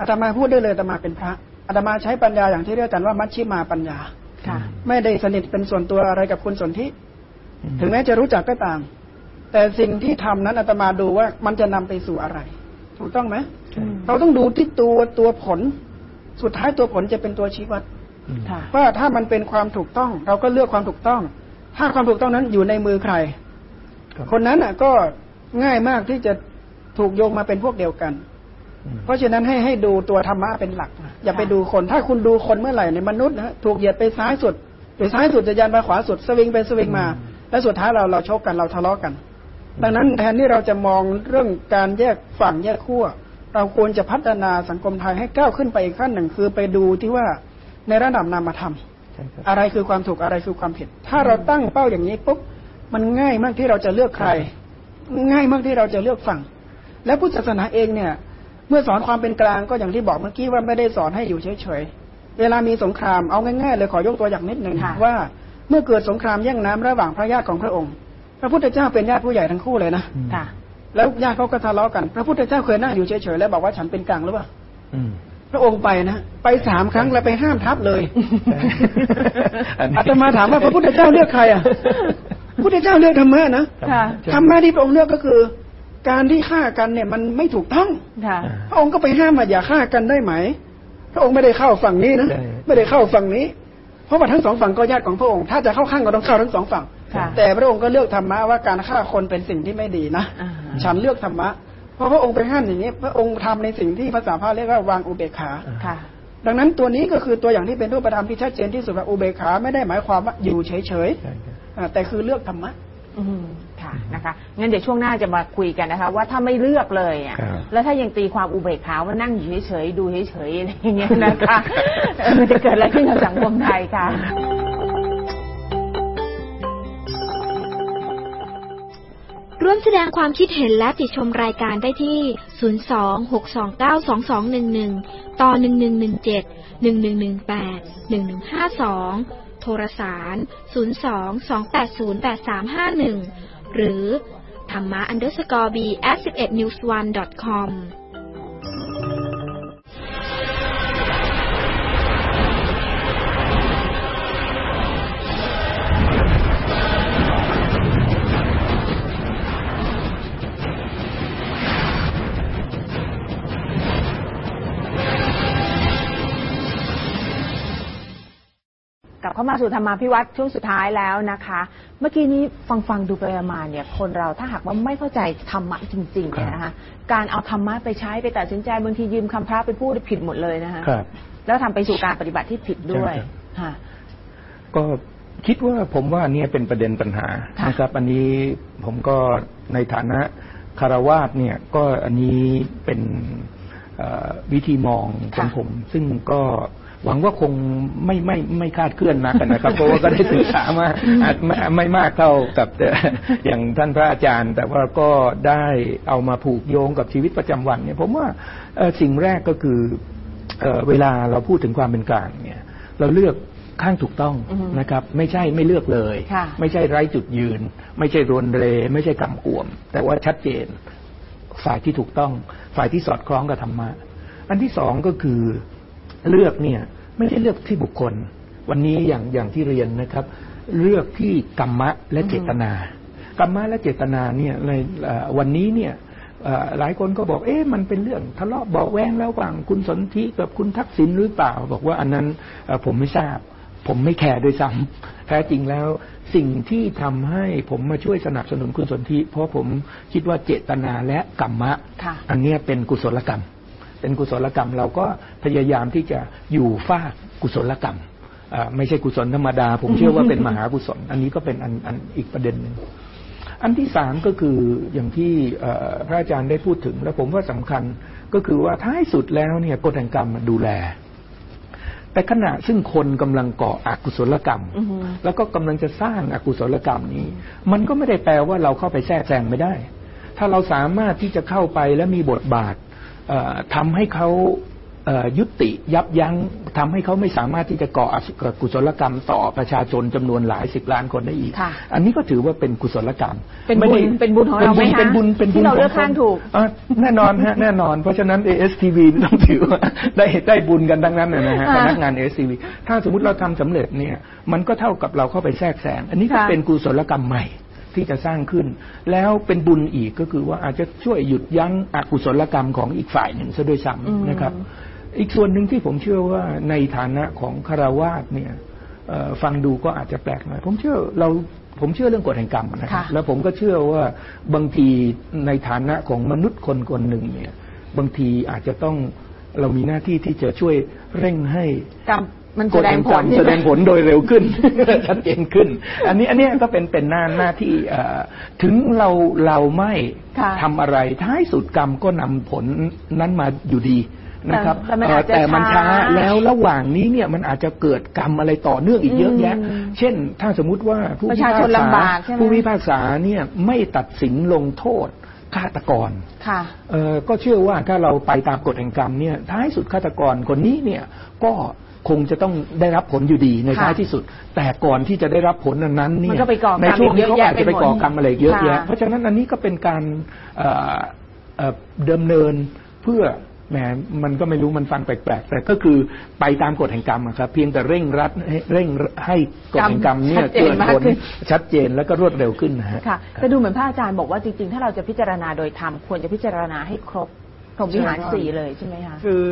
อาตมาพูดได้เลยอาตมาเป็นพระอาตมาใช้ปัญญาอย่างที่เรียกกันว่ามัชชิมาปัญญา
ค่ะ
ไม่ได้สนิทเป็นส่วนตัวอะไรกับคุณสนธิ
อืม
ถึงแม้จะรู้จักก็ตาม แต่สิ่งที่ทำนั้นอาตมาดูว่ามันจะนำไปสู่อะไร ถูกต้องไหม
ใช่
เราต้องดูที่ตัวตัวผล สุดท้ายตัวผลจะเป็นตัวชี้วัด
อืม
ค่ะ
ว่าถ้ามันเป็นความถูกต้อง เราก็เลือกความถูกต้อง ถ้าความถูกต้องนั้นอยู่ในมือใคร
ครับ
คนนั้นอะ ก็ง่ายมากที่จะถูกโยงมาเป็นพวกเดียวกัน
อืม
เพราะฉะนั้นให้ให้ดูตัวธรรมะเป็นหลักนะอย่าไป
ค่ะ
ดูคน ถ้าคุณดูคนเมื่อไหร่ในยมนุษย์นะถูกเหยียดไปซ้ายสุดหรือซ้ายสุดจะยันไปขวาสุดสวิงไปสวิงมา แล้วสุดท้ายเราเราชกกันเราทะเลาะกัน ดังนั้นแทนที่เราจะมองเรื่องการแยกฝั่งแยกขั้วเราควรจะพัฒนาสังคมไทยให้ก้าวขึ้นไปอีกขั้นหนึ่งคือไปดูที่ว่าในระดับนามธรรม
ใช่ครับ
อะไรคือความถูกอะไรคือความผิด ถ้าเราตั้งเป้าอย่างนี้ปุ๊บมันง่ายมากที่เราจะเลือกใคร ง่ายมากที่เราจะเลือกฝั่ง และพุทธศาสนาเองเนี่ย เมื่อสอนความเป็นกลางก็อย่างที่บอกเมื่อกี้ว่าไม่ได้สอนให้อยู่เฉยๆเวลามีสงครามเอาง่ายๆเลยขอยกตัวอย่างนิดหนึ่ง
ค่ะ
ว่า เมื่อเกิดสงครามแย่งน้ำระหว่างพระญาติของพระองค์ พระพุทธเจ้าเป็นญาติผู้ใหญ่ทั้งคู่เลยนะ
อืม
ค่ะ
แล้วญาติเขาก็ทะเลาะกัน พระพุทธเจ้าเคยนั่งอยู่เฉยๆแล้วบอกว่าฉันเป็นกลางหรือเปล่า
อืม
พระองค์ไปนะไปสามครั้งแล้วไปห้ามทับเลย
อันนี้
อาตมาถามว่าพระพุทธเจ้าเลือกใครอะพระพุทธเจ้าเลือกธรรมะนะ
ค่ะ
ธรรมะที่พระองค์เลือกก็คือ การที่ฆ่ากันเนี่ยมันไม่ถูกต้อง
ค่ะ
พระองค์ก็ไปห้ามมาอย่าฆ่ากันได้ไหม พระองค์ไม่ได้เข้าฝั่งนี้นะ
ใช่
ไม่ได้เข้าฝั่งนี้ เพราะว่าทั้งสองฝั่งก็ญาติของพระองค์ ถ้าจะเข้าข้างก็ต้องเข้าทั้งสองฝั่ง
ค่ะ
แต่พระองค์ก็เลือกธรรมะว่าการฆ่าคนเป็นสิ่งที่ไม่ดีนะ
อ่า
ฉันเลือกธรรมะเพราะพระองค์ไปห้ามอย่างนี้ พระองค์ทำในสิ่งที่ภาษาพระเรียกว่าวางอุเบกขา
ค่ะ
ดังนั้นตัวนี้ก็คือตัวอย่างที่เป็นรูปธรรมที่ชัดเจนที่สุดว่าอุเบกขาไม่ได้หมายความว่าอยู่เฉย
ใช่ครับ
ๆอ่าแต่คือเลือกธรรมะ
อืมค่ะนะคะงั้นเดี๋ยวช่วงหน้าจะมาคุยกันนะคะ ว่าถ้าไม่เลือกเลยอะ
ครับ
แล้วถ้ายังตีความอุเบกขาว่านั่งอยู่เฉยๆดูเฉยๆอะไรอย่างเงี้ยนะคะเออมันจะเกิดอะไรขึ้นกับสังคมไทยค่ะ
ร่วมแสดงความคิดเห็นและติชมรายการได้ที่ 026292211 ต่อ 1117 1118 1152 โทรสาร 02-280-8351 หรือธรรมะ underscore b at 11 news 1 com
กลับเข้ามาสู่ธรรมาพิวัตรช่วงสุดท้ายแล้วนะคะ เมื่อกี้นี้ฟังฟังๆดูไปมาเนี่ยคนเราถ้าหากว่าไม่เข้าใจธรรมะจริงๆเนี่ยนะคะการเอาธรรมะไปใช้ไปตัดสินใจบางทียืมคำพระไปพูดผิดหมดเลยนะคะ
ครับ
แล้วทำไปสู่การปฏิบัติที่ผิดด้วย
ใช่ครับ
ค่ะ
ก็คิดว่าผมว่าเนี่ยเป็นประเด็นปัญหา
ค่ะ
นะครับ อันนี้ผมก็ในฐานะคารวาสเนี่ยก็อันนี้เป็นเอ่อวิธีมองของผม ซึ่งก็ หวังว่าคงไม่ไม่ไม่คาดเคลื่อนนักนะครับ เพราะว่าก็ได้ศึกษามาอาจไม่ไม่มากเท่ากับอย่างท่านพระอาจารย์ แต่ว่าก็ได้เอามาผูกโยงกับชีวิตประจำวันเนี่ยผมว่าเอ่อสิ่งแรกก็คือเอ่อเวลาเราพูดถึงความเป็นกลางเนี่ย เราเลือกข้างถูกต้อง
อือฮึ
นะครับ ไม่ใช่ไม่เลือกเลย
ค่ะ
ไม่ใช่ไร้จุดยืน ไม่ใช่รวนเร ไม่ใช่กำกวม แต่ว่าชัดเจน ฝ่ายที่ถูกต้อง ฝ่ายที่สอดคล้องกับธรรมะ อันที่สองก็คือ เลือกเนี่ยไม่ได้เลือกที่บุคคล วันนี้อย่างอย่างที่เรียนนะครับ เลือกที่กรรมะและเจตนากรรมะและเจตนาเนี่ยในเอ่อวันนี้เนี่ยเอ่อหลายคนก็บอกเอ๊ะมันเป็นเรื่องทะเลาะเบาะแวงระหว่างคุณสนธิกับคุณทักษิณหรือเปล่า บอกว่าอันนั้นเอ่อผมไม่ทราบ ผมไม่แคร์ด้วยซ้ำแท้จริงแล้วสิ่งที่ทำให้ผมมาช่วยสนับสนุนคุณสนธิเพราะผมคิดว่าเจตนาและกรรมะ
ค่ะ
อันเนี้ยเป็นกุศลกรรม เป็นกุศลกรรม เราก็พยายามที่จะอยู่ฟากกุศลกรรมอ่าไม่ใช่กุศลธรรมดา ผมเชื่อว่าเป็นมหากุศล อันนี้ก็เป็นอันอันอีกประเด็นหนึ่งอันที่สามก็คืออย่างที่เอ่อพระอาจารย์ได้พูดถึง และผมว่าสำคัญก็คือว่าท้ายสุดแล้วเนี่ยกฎแห่งกรรมมันดูแล แต่ขณะซึ่งคนกำลังก่ออกุศลกรรม
อือฮึ
แล้วก็กำลังจะสร้างอากุศลกรรมนี้ มันก็ไม่ได้แปลว่าเราเข้าไปแทรกแซงไม่ได้ ถ้าเราสามารถที่จะเข้าไปและมีบทบาทเอ่อ ทำให้เขาเอ่อยุติยับยั้งทำให้เขาไม่สามารถที่จะก่ออกุศลกรรมต่อประชาชนจำนวนหลายสิบล้านคนได้อีก
ค่ะ
อันนี้ก็ถือว่าเป็นกุศลกรรม
เป็นบุญ
ไม่ได้
เป็นบุญของเราไหมคะ
เป็นบุญเป็นบุญ
ที่เรา
ขง
เลือกข้างถูก
อะแน่นอนฮะแน่นอน เพราะฉะนั้น ASTV ต้องถือว่าได้ได้บุญกันทั้งนั้นนะฮะ
ค่ะ
พนักงาน ASTV ถ้าสมมติเราทำสำเร็จเนี่ย มันก็เท่ากับเราเข้าไปแทรกแซงอันนี้ก็
ค่ะ
เป็นกุศลกรรมใหม่ ที่จะสร้างขึ้น แล้วเป็นบุญอีกก็คือว่าอาจจะช่วยหยุดยั้งอกุศลกรรมของอีกฝ่ายหนึ่งซะด้วยซ้
อืมำ
นะครับ อีกส่วนหนึ่งที่ผมเชื่อว่าในฐานะของคารวาสเนี่ยเอ่อฟังดูก็อาจจะแปลกหน่อย ผมเชื่อเราผมเชื่อเรื่องกฎแห่งกรรมนะครับ
ค่ะ
แล้วผมก็เชื่อว่าบางทีในฐานะของมนุษย์คนคนหนึ่งเนี่ย บางทีอาจจะต้องเรามีหน้าที่ที่จะช่วยเร่งให้
กรรม มัน
ก
แส
ฎ
ดง
แห่ง
ผ
กรร
ล
ม
ใช่
แส
ไหม
ดงผลโดยเร็วขึ้นชัดเจนขึ้น อันนี้อันเนี้ยก็เป็นเป็นหน้าหน้าที่เอ่อถึงเราเราไม่
ค่ะ
ทำอะไรท้ายสุดกรรมก็นำผลนั้นมาอยู่ดีนะครับ
แต่มัน
เอ่อ
อาจจะ
แต่มันช้า
ช้า
แล้วระหว่างนี้เนี่ยมันอาจจะเกิดกรรมอะไรต่อเนื่องอีกเยอะแยะ
อืม
เช่น ถ้าสมมุติว่าผู้
ประ
พิ
ชา
พา
ช
ก
น
ษา
ลำบากใช่ไหม
ผู้พิพากษาเนี่ยไม่ตัดสินลงโทษฆาตกร
ค่ะ
เอ่อก็เชื่อว่าถ้าเราไปตามกฎแห่งกรรมเนี่ยท้ายสุดฆาตกรคนนี้เนี่ยก็ คงจะต้องได้รับผลอยู่ดีใน
ค่ะ
ท้ายที่สุด แต่ก่อนที่จะได้รับผลนั้นนั้นๆเนี่
มั
ย
นก็ไปก่อกรรม
ในช่วงนี้
อีก
เขา
เยอะแยะ
อาจจะไป
ไปหมด
ก่อกรรมอะไรเยอะแยะ
ค่ะ
เพราะฉะนั้นอันนี้ก็เป็นการเอ่อเอ่อดำเนินเพื่อแหมมันก็ไม่รู้มันฟังแปลกๆแต่ก็คือไปตามกฎแห่งกรรมอะครับ เพียงแต่เร่งรัดให้เร่งให้กฎแห่งกรรมเนี่ย
ชัดเจน
เกิด
มาก
ผล
ขึ้น
ชัดเจนแล้วก็รวดเร็วขึ้นนะฮะ
ค่ะแต่ดูเหมือนพระอาจารย์บอกว่าจริงๆ ถ้าเราจะพิจารณาโดยธรรมควรจะพิจารณาให้ครบพรหมวิหาร
ใช่ครับ
สี่เลยใช่ไหมคะ
คือ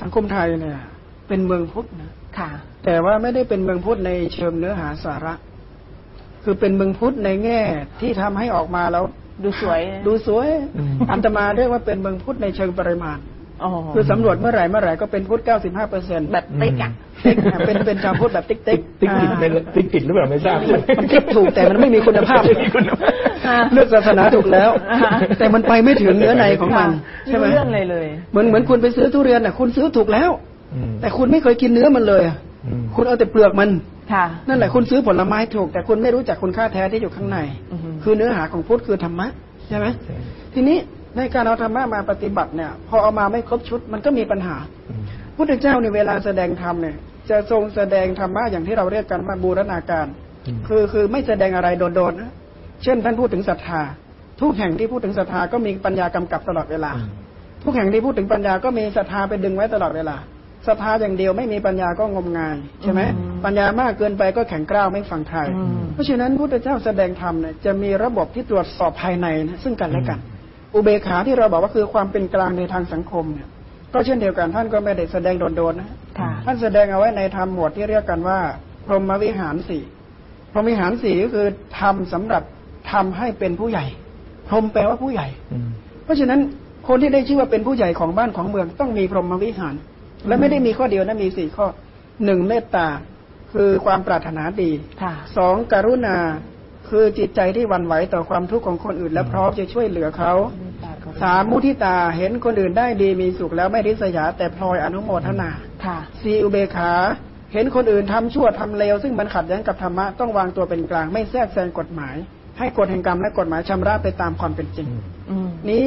สังคมไทยเนี่ย เป็นเมืองพุทธนะ
ค่ะ
แต่ว่าไม่ได้เป็นเมืองพุทธในเชิงเนื้อหาสาระ คือเป็นเมืองพุทธในแง่ที่ทำให้ออกมาแล้ว
ดูสวย
ดูสวย
อืม
อันตมาเรียกว่าเป็นเมืองพุทธในเชิงปริมาณ
อ๋อ
คือสำรวจเมื่อไหร่เมื่อไหร่ก็เป็นพุทธ95เปอร์เซ็นต์
แบบติ๊กอะ
เป็นเป็นชาวพุทธแบบติ๊กติ๊ก
ติ๊กติดในติ๊กติดหรือเปล่าไม่ทราบ
มันติ๊กถูกแต่มันไม่มีคุณภาพ
ไม่มีคุณภาพ
เลือกศาสนาถูกแล้ว
อ่า
แต่มันไปไม่ถึงเนื้อในของมันใช่ไหม
ไม่รู้เรื่องเลยเลย
เหมือนเหมือนคุณไปซื้อทุเรียนน่ะ คุณซื้อถูกแล้ว
อืม
แต่คุณไม่เคยกินเนื้อมันเลยอะ
อืม
คุณเอาแต่เปลือกมัน
ค่ะ
นั่นแหละคุณซื้อผลไม้ถูก แต่คุณไม่รู้จักคุณค่าแท้ที่อยู่ข้างใน
อือฮึ
คือเนื้อหาของพุทธคือธรรมะใช่ไหม
ใช่
ทีนี้ในการเอาธรรมะมาปฏิบัติเนี่ย พอเอามาไม่ครบชุดมันก็มีปัญหา
อืม
พุทธเจ้าในเวลาแสดงธรรมเนี่ย จะทรงแสดงธรรมะอย่างที่เราเรียกกันว่าบูรณาการ
อืม
คือคือไม่แสดงอะไรโดดๆนะเช่นท่านพูดถึงศรัทธา ทุกแห่งที่พูดถึงศรัทธาก็มีปัญญากำกับตลอดเวลา
อืม
ทุกแห่งที่พูดถึงปัญญาก็มีศรัทธาไปดึงไว้ตลอดเวลา ศรัทธาอย่างเดียวไม่มีปัญญาก็งมงายใช่ไหม
อืม
ปัญญามากเกินไปก็แข็งกร้าวไม่ฟังใคร
อืม
เพราะฉะนั้นพุทธเจ้าแสดงธรรมเนี่ยจะมีระบบที่ตรวจสอบภายในนะซึ่งกันและกัน อุเบกขาที่เราบอกว่าคือความเป็นกลางในทางสังคมเนี่ยก็เช่นเดียวกันท่านก็ไม่ได้แสดงโดดๆนะ
ค่ะ
ท่านแสดงเอาไว้ในธรรมหมวดที่เรียกกันว่า พรหมวิหารสี่พรหมวิหารสี่ก็คือทำสำหรับทำให้เป็นผู้ใหญ่ พรหมแปลว่าผู้ใหญ่
อืม
เพราะฉะนั้นคนที่ได้ชื่อว่าเป็นผู้ใหญ่ของบ้านของเมืองต้องมีพรหมวิหาร และไม่ได้มีข้อเดียวนะมีสี่ข้อหนึ่งเมตตาคือความปรารถนาดี
ค่ะ
สองกรุณาคือจิตใจที่หวั่นไหวต่อความทุกข์ของคนอื่น และพร้อมจะช่วยเหลือเขาสามมุทิตาเห็นคนอื่นได้ดีมีสุขแล้วไม่ริษยา แต่พลอยอนุโมทนา
ค่ะ
สี่อุเบกขา เห็นคนอื่นทำชั่วทำเลว ซึ่งมันขัดแย้งกับธรรมะ ต้องวางตัวเป็นกลางไม่แทรกแซงกฎหมาย ให้กฎแห่งกรรมและกฎหมายชำระไปตามความเป็นจริง
อืม
นี้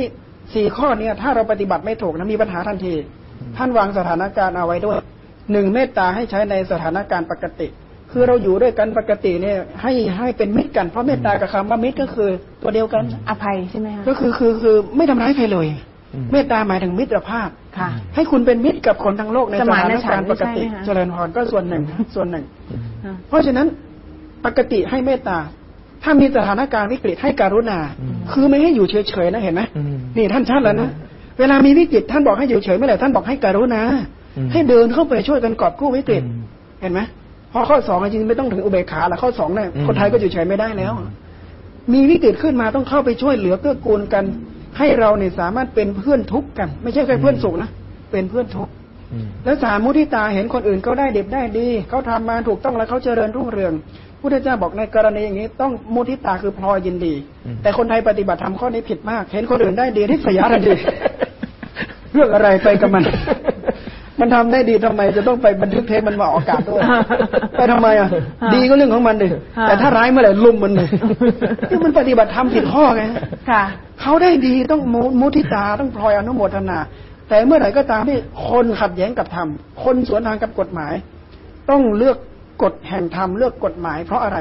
สี่ข้อเนี้ถ้าเราปฏิบัติไม่ถูกนะมีปัญหาทันที ท่านวางสถานการณ์เอาไว้ด้วยหนึ่งเมตตาให้ใช้ในสถานการณ์ปกติ คือเราอยู่ด้วยกันปกติเนี่ยให้ให้เป็นมิตรกันเพราะเมตตากับคำว่ามิตรก็คือตัวเดียวกัน
อภัยใช่ไหมคะ
ก็คือคือคือไม่ทำร้ายใครเลย
อืม
เมตตาหมายถึงมิตรภาพ
ค่ะ
ให้คุณเป็นมิตรกับคนทั้งโลกใน
ส
ส
มาน
ถาน
ฉั
การ
นท์
ณ์ปกติ
ไม่ใช่ไหมคะ
เจริญพรก็ส่วนหนึ่งส่วนหนึ่ง
อ่า
เพราะฉะนั้นปกติให้เมตตาถ้ามีสถานการณ์วิกฤตให้การุณา
อืม
คือไม่ให้อยู่เฉยๆนะเห็นไหม
อืม
นี่ท่านชัดแล้วนะ เวลามีวิกฤตท่านบอกให้อยู่เฉยไม่ได้ท่านบอกให้การุณา
อืม
ให้เดินเข้าไปช่วยกันกอบกู้วิกฤต
อืม
เห็นไหมเพราะข้อสองจริงๆไม่ต้องถึงอุเบกขาแล้วข้อสองเนี่ย
อืม
คนไทยก็อยู่เฉยไม่ได้แล้ว มีวิกฤตขึ้นมาต้องเข้าไปช่วยเหลือเกื้อกูลกัน ให้เราเนี่ยสามารถเป็นเพื่อนทุกข์กัน ไม่ใช่แค่เพื่อนสุขนะเป็นเพื่อนทุกข์
อืม
แล้วสามมุทิตาเห็นคนอื่นเขาได้เด็บได้ดีเขาทำมาถูกต้องแล้วเขาเจริญรุ่งเรืองพุทธเจ้าบอกในกรณีอย่างนี้ต้องมุทิตาคือพลอยยินดี
อืม
แต่คนไทยปฏิบัติธรรมข้อนี้ผิดมาก เห็นคนอื่นได้ดีที่สยาทันที เรื่องอะไรไปกับมัน มันทำได้ดีทำไมจะต้องไปบันทึกเทปมันมาออกอากาศด้วย ไปทำไมอะ ดีก็เรื่องของมันดิ
ฮะ
แต่ถ้าร้ายเมื่อไหร่ลุมมันเลยที่มันปฏิบัติธรรมผิดข้อไง
ค่ะ
เขาได้ดีต้องมุมุทิตาต้องพลอยอนุโมทนา แต่เมื่อไหร่ก็ตามที่คนขัดแย้งกับธรรม คนสวนทางกับกฎหมาย ต้องเลือกกฎแห่งธรรมเลือกกฎหมาย เพราะอะไร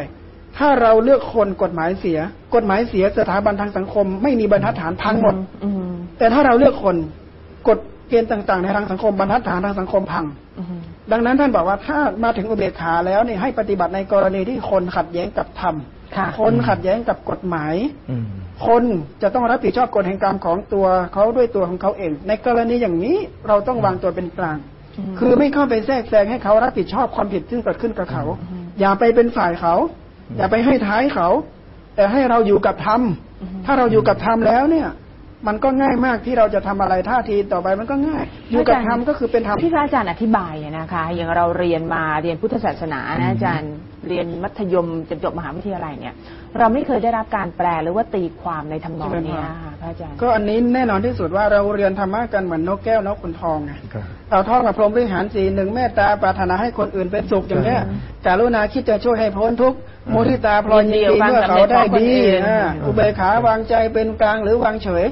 ถ้าเราเลือกคนกฎหมายเสีย กฎหมายเสียสถาบันทางสังคม ไม่มีบรรทัดฐานพังหมด
อืม
แต่ถ้าเราเลือกคน กฎเกณฑ์ต่างๆ ในทางสังคมบรรทัดฐานทางสังคมพัง
อืม
ดังนั้นท่านบอกว่าถ้ามาถึงอุเบกขาแล้วเนี่ยให้ปฏิบัติในกรณีที่คนขัดแย้งกับธรรม
ค่ะ
คนขัดแย้งกับกฎหมาย
อืม
คนจะต้องรับผิดชอบกฎแห่งกรรมของตัวเขาด้วยตัวของเขาเอง ในกรณีอย่างนี้เราต้องวางตัวเป็นกลาง
อืม
คือไม่เข้าไปแทรกแซงให้เขารับผิดชอบความผิดซึ่งเกิดขึ้นกับเขา
อืม
อย่าไปเป็นฝ่ายเขา อย่าไปให้ท้ายเขา แต่ให้เราอยู่กับธรรม
อืม
ถ้าเราอยู่กับธรรมแล้วเนี่ย มันก็ง่ายมากที่เราจะทำอะไรท่าทีต่อไปมันก็ง่ายอยู่กับธรรมก็คือเป็นธรรม
ที่พระอาจารย์อธิบายอะนะคะ อย่างเราเรียนมาเรียนพุทธศาสนานะอาจารย์เรียนมัธยมจนจบมหาวิทยาลัยเนี่ย เราไม่เคยได้รับการแปลหรือว่าตีความในทำนองเนี้ยค่ะพระอาจารย์
ก็อันนี้แน่นอนที่สุดว่าเราเรียนธรรมะกันเหมือนนกแก้วนกขุนทองไง
ครับ
เราท่องกับพรหมวิหารสีหนึ่งเมตตาปรารถนาให้คนอื่นเป็นสุขอย่างเนี้ยการุณาคิดจะช่วยให้พ้นทุกข์มุทิตาพลอยยินดีเมื่อเขาได้ดีอ่าอุเบกขาวางใจเป็นกลางหรือวางเฉย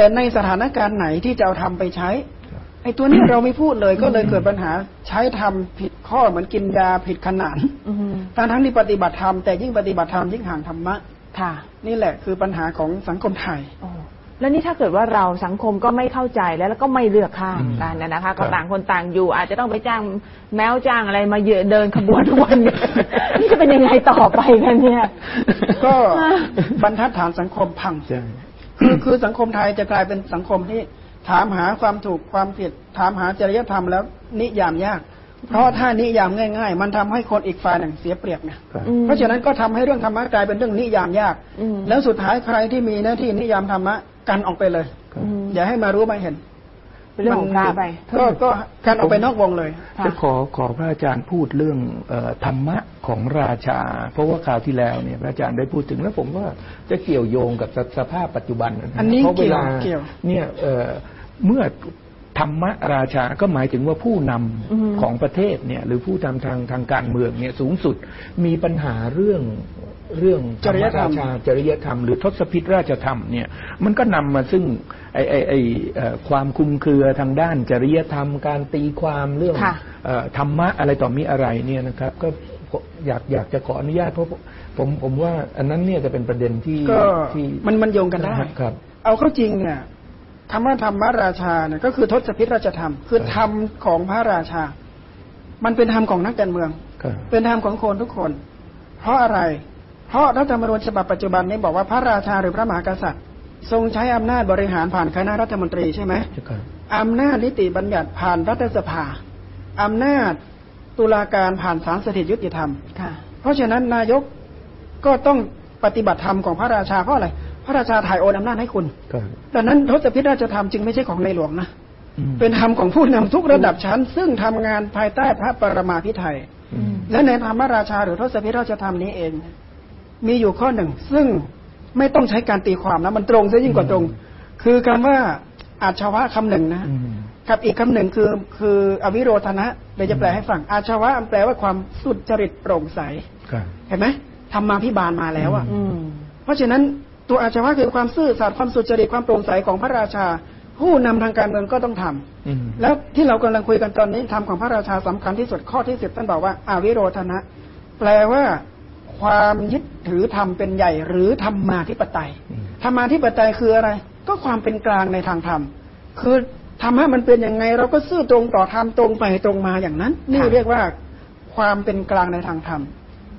แต่ในสถานการณ์ไหนที่จะเอาทำไปใช้ ไอ้ตัวเนี้ยเราไม่พูดเลยก็เลยเกิดปัญหาใช้ทำผิดข้อเหมือนกินยาผิดขนาด
อืม
ทั้งทั้งที่ปฏิบัติธรรมแต่ยิ่งปฏิบัติธรรมยิ่งห่างธรรมะ
ค่ะ
นี่แหละคือปัญหาของสังคมไทย
โอ้แล้วนี่ถ้าเกิดว่าเราสังคมก็ไม่เข้าใจแล้วแล้วก็ไม่เลือกข้าง
อืม
กันนะนะคะ
ครั
ก็
บ
ต่างคนต่างอยู่ อาจจะต้องไปจ้างแมวจ้างอะไรมาเยอะเดินขบวนทุกวันเนี่ยนี่จะเป็นยังไงต่อไปกันเนี่ย
ก็บรรทัดฐานสังคมพัง
ใช่
คือคือสังคมไทยจะกลายเป็นสังคมที่ถามหาความถูกความผิด ถามหาจริยธรรมแล้วนิยามยาก เพราะถ้านิยามง่าย ๆ มันทำให้คนอีกฝ่ายหนึ่งเสียเปรียบเนี่ย
ครับ
อืม
เพราะฉะนั้นก็ทำให้เรื่องธรรมะกลายเป็นเรื่องนิยามยาก
อืม
แล้วสุดท้ายใครที่มีหน้าที่นิยามธรรมะกันออกไปเลย
ครับ
อืม
อย่าให้มารู้มาเห็น
เป็นเรื่องของพระไป
ก็ก็กันออกไปนอกวงเลย
ค่ะ
จะขอขอพระอาจารย์พูดเรื่องเออธรรมะของราชา เพราะว่าคราวที่แล้วเนี่ยพระอาจารย์ได้พูดถึงแล้วผมว่าจะเกี่ยวโยงกับสสภาพปัจจุบันนะ
อันนี้
เพราะเวลา
เกี่ยว
เนี่ยเอ่อเมื่อธรรมราชาก็หมายถึงว่าผู้นำ
อืม
ของประเทศเนี่ยหรือผู้นำทางทางการเมืองเนี่ยสูงสุดมีปัญหาเรื่อง เรื่อง
จริยธรรม
ชาจริยธรรมหรือทศพิธราชธรรมเนี่ยมันก็นำมาซึ่งไอไอไอเอ่อความคลุมเครือทางด้านจริยธรรม การตีความเรื่อง
ค่ะ
เอ่อธรรมะอะไรต่อมีอะไรเนี่ยนะครับ ก็อยากอยากจะขออนุญาตเพราะผมผมว่า อันนั้นเนี่ยจะเป็นประเด็นที่
ก็
ที่
มันมันโยงกันได้
ครับ
เอาเข้าจริงเนี่ยคำว่าธรรมราชาเนี่ยก็คือทศพิธราชธรรม คือธรรมของพระราชา มันเป็นธรรมของนักการเมือง
ครับ
เป็นธรรมของคนทุกคน เพราะอะไร เพราะรัฐธรรมนูญฉบับปัจจุบันนี้บอกว่าพระราชาหรือพระมหากษัตริย์ ทรงใช้อำนาจบริหารผ่านคณะรัฐมนตรีใช่ไหม
ครับ
อำนาจนิติบัญญัติผ่านรัฐสภาอำนาจตุลาการผ่านศาลสถิตยุติธรรม
ค่ะ
เพราะฉะนั้นนายกก็ต้องปฏิบัติธรรมของพระราชาเพราะอะไร พระราชาถ่ายโอนอำนาจให้คุณ
ครับ
ดังนั้นทศพิธราชธรรมจึงไม่ใช่ของในหลวงนะ
อืม
เป็นธรรมของผู้นำทุกระดับชั้น ซึ่งทำงานภายใต้พระปรมาภิไธย
อืม
และในธรรมราชาหรือทศพิธราชธรรมนี้เอง มีอยู่ข้อหนึ่ง ซึ่งไม่ต้องใช้การตีความนะมันตรงซะยิ่งกว่าตรง คือคำว่าอาชวะคำหนึ่งนะ
อืม
กับอีกคำหนึ่งคือคืออวิโรธนะเดี๋ยวจะแปลให้ฟังอาชวะแปลว่าความสุจริตโปร่งใส
ครับ
เห็นไหมธรรมาพิบาลมาแล้วอะ
อืม
เพราะฉะนั้นตัวอาชวะคือความซื่อสัตย์ความสุจริตความโปร่งใสของพระราชา ผู้นำทางการเมืองก็ต้องทำ
อืม
แล้วที่เรากำลังคุยกันตอนนี้ธรรมของพระราชาสำคัญที่สุดข้อที่สิบท่านบอกว่าอาวิโรธนะ แปลว่า ความยึดถือธรรมเป็นใหญ่ หรือธรรมาธิปไตย
อืม
ธรรมาธิปไตยคืออะไร ก็ความเป็นกลางในทางธรรม คือทำให้มันเป็นยังไง เราก็ซื่อตรงต่อธรรมตรงไปตรงมาอย่างนั้น นี่เรียกว่าความเป็นกลางในทางธรรม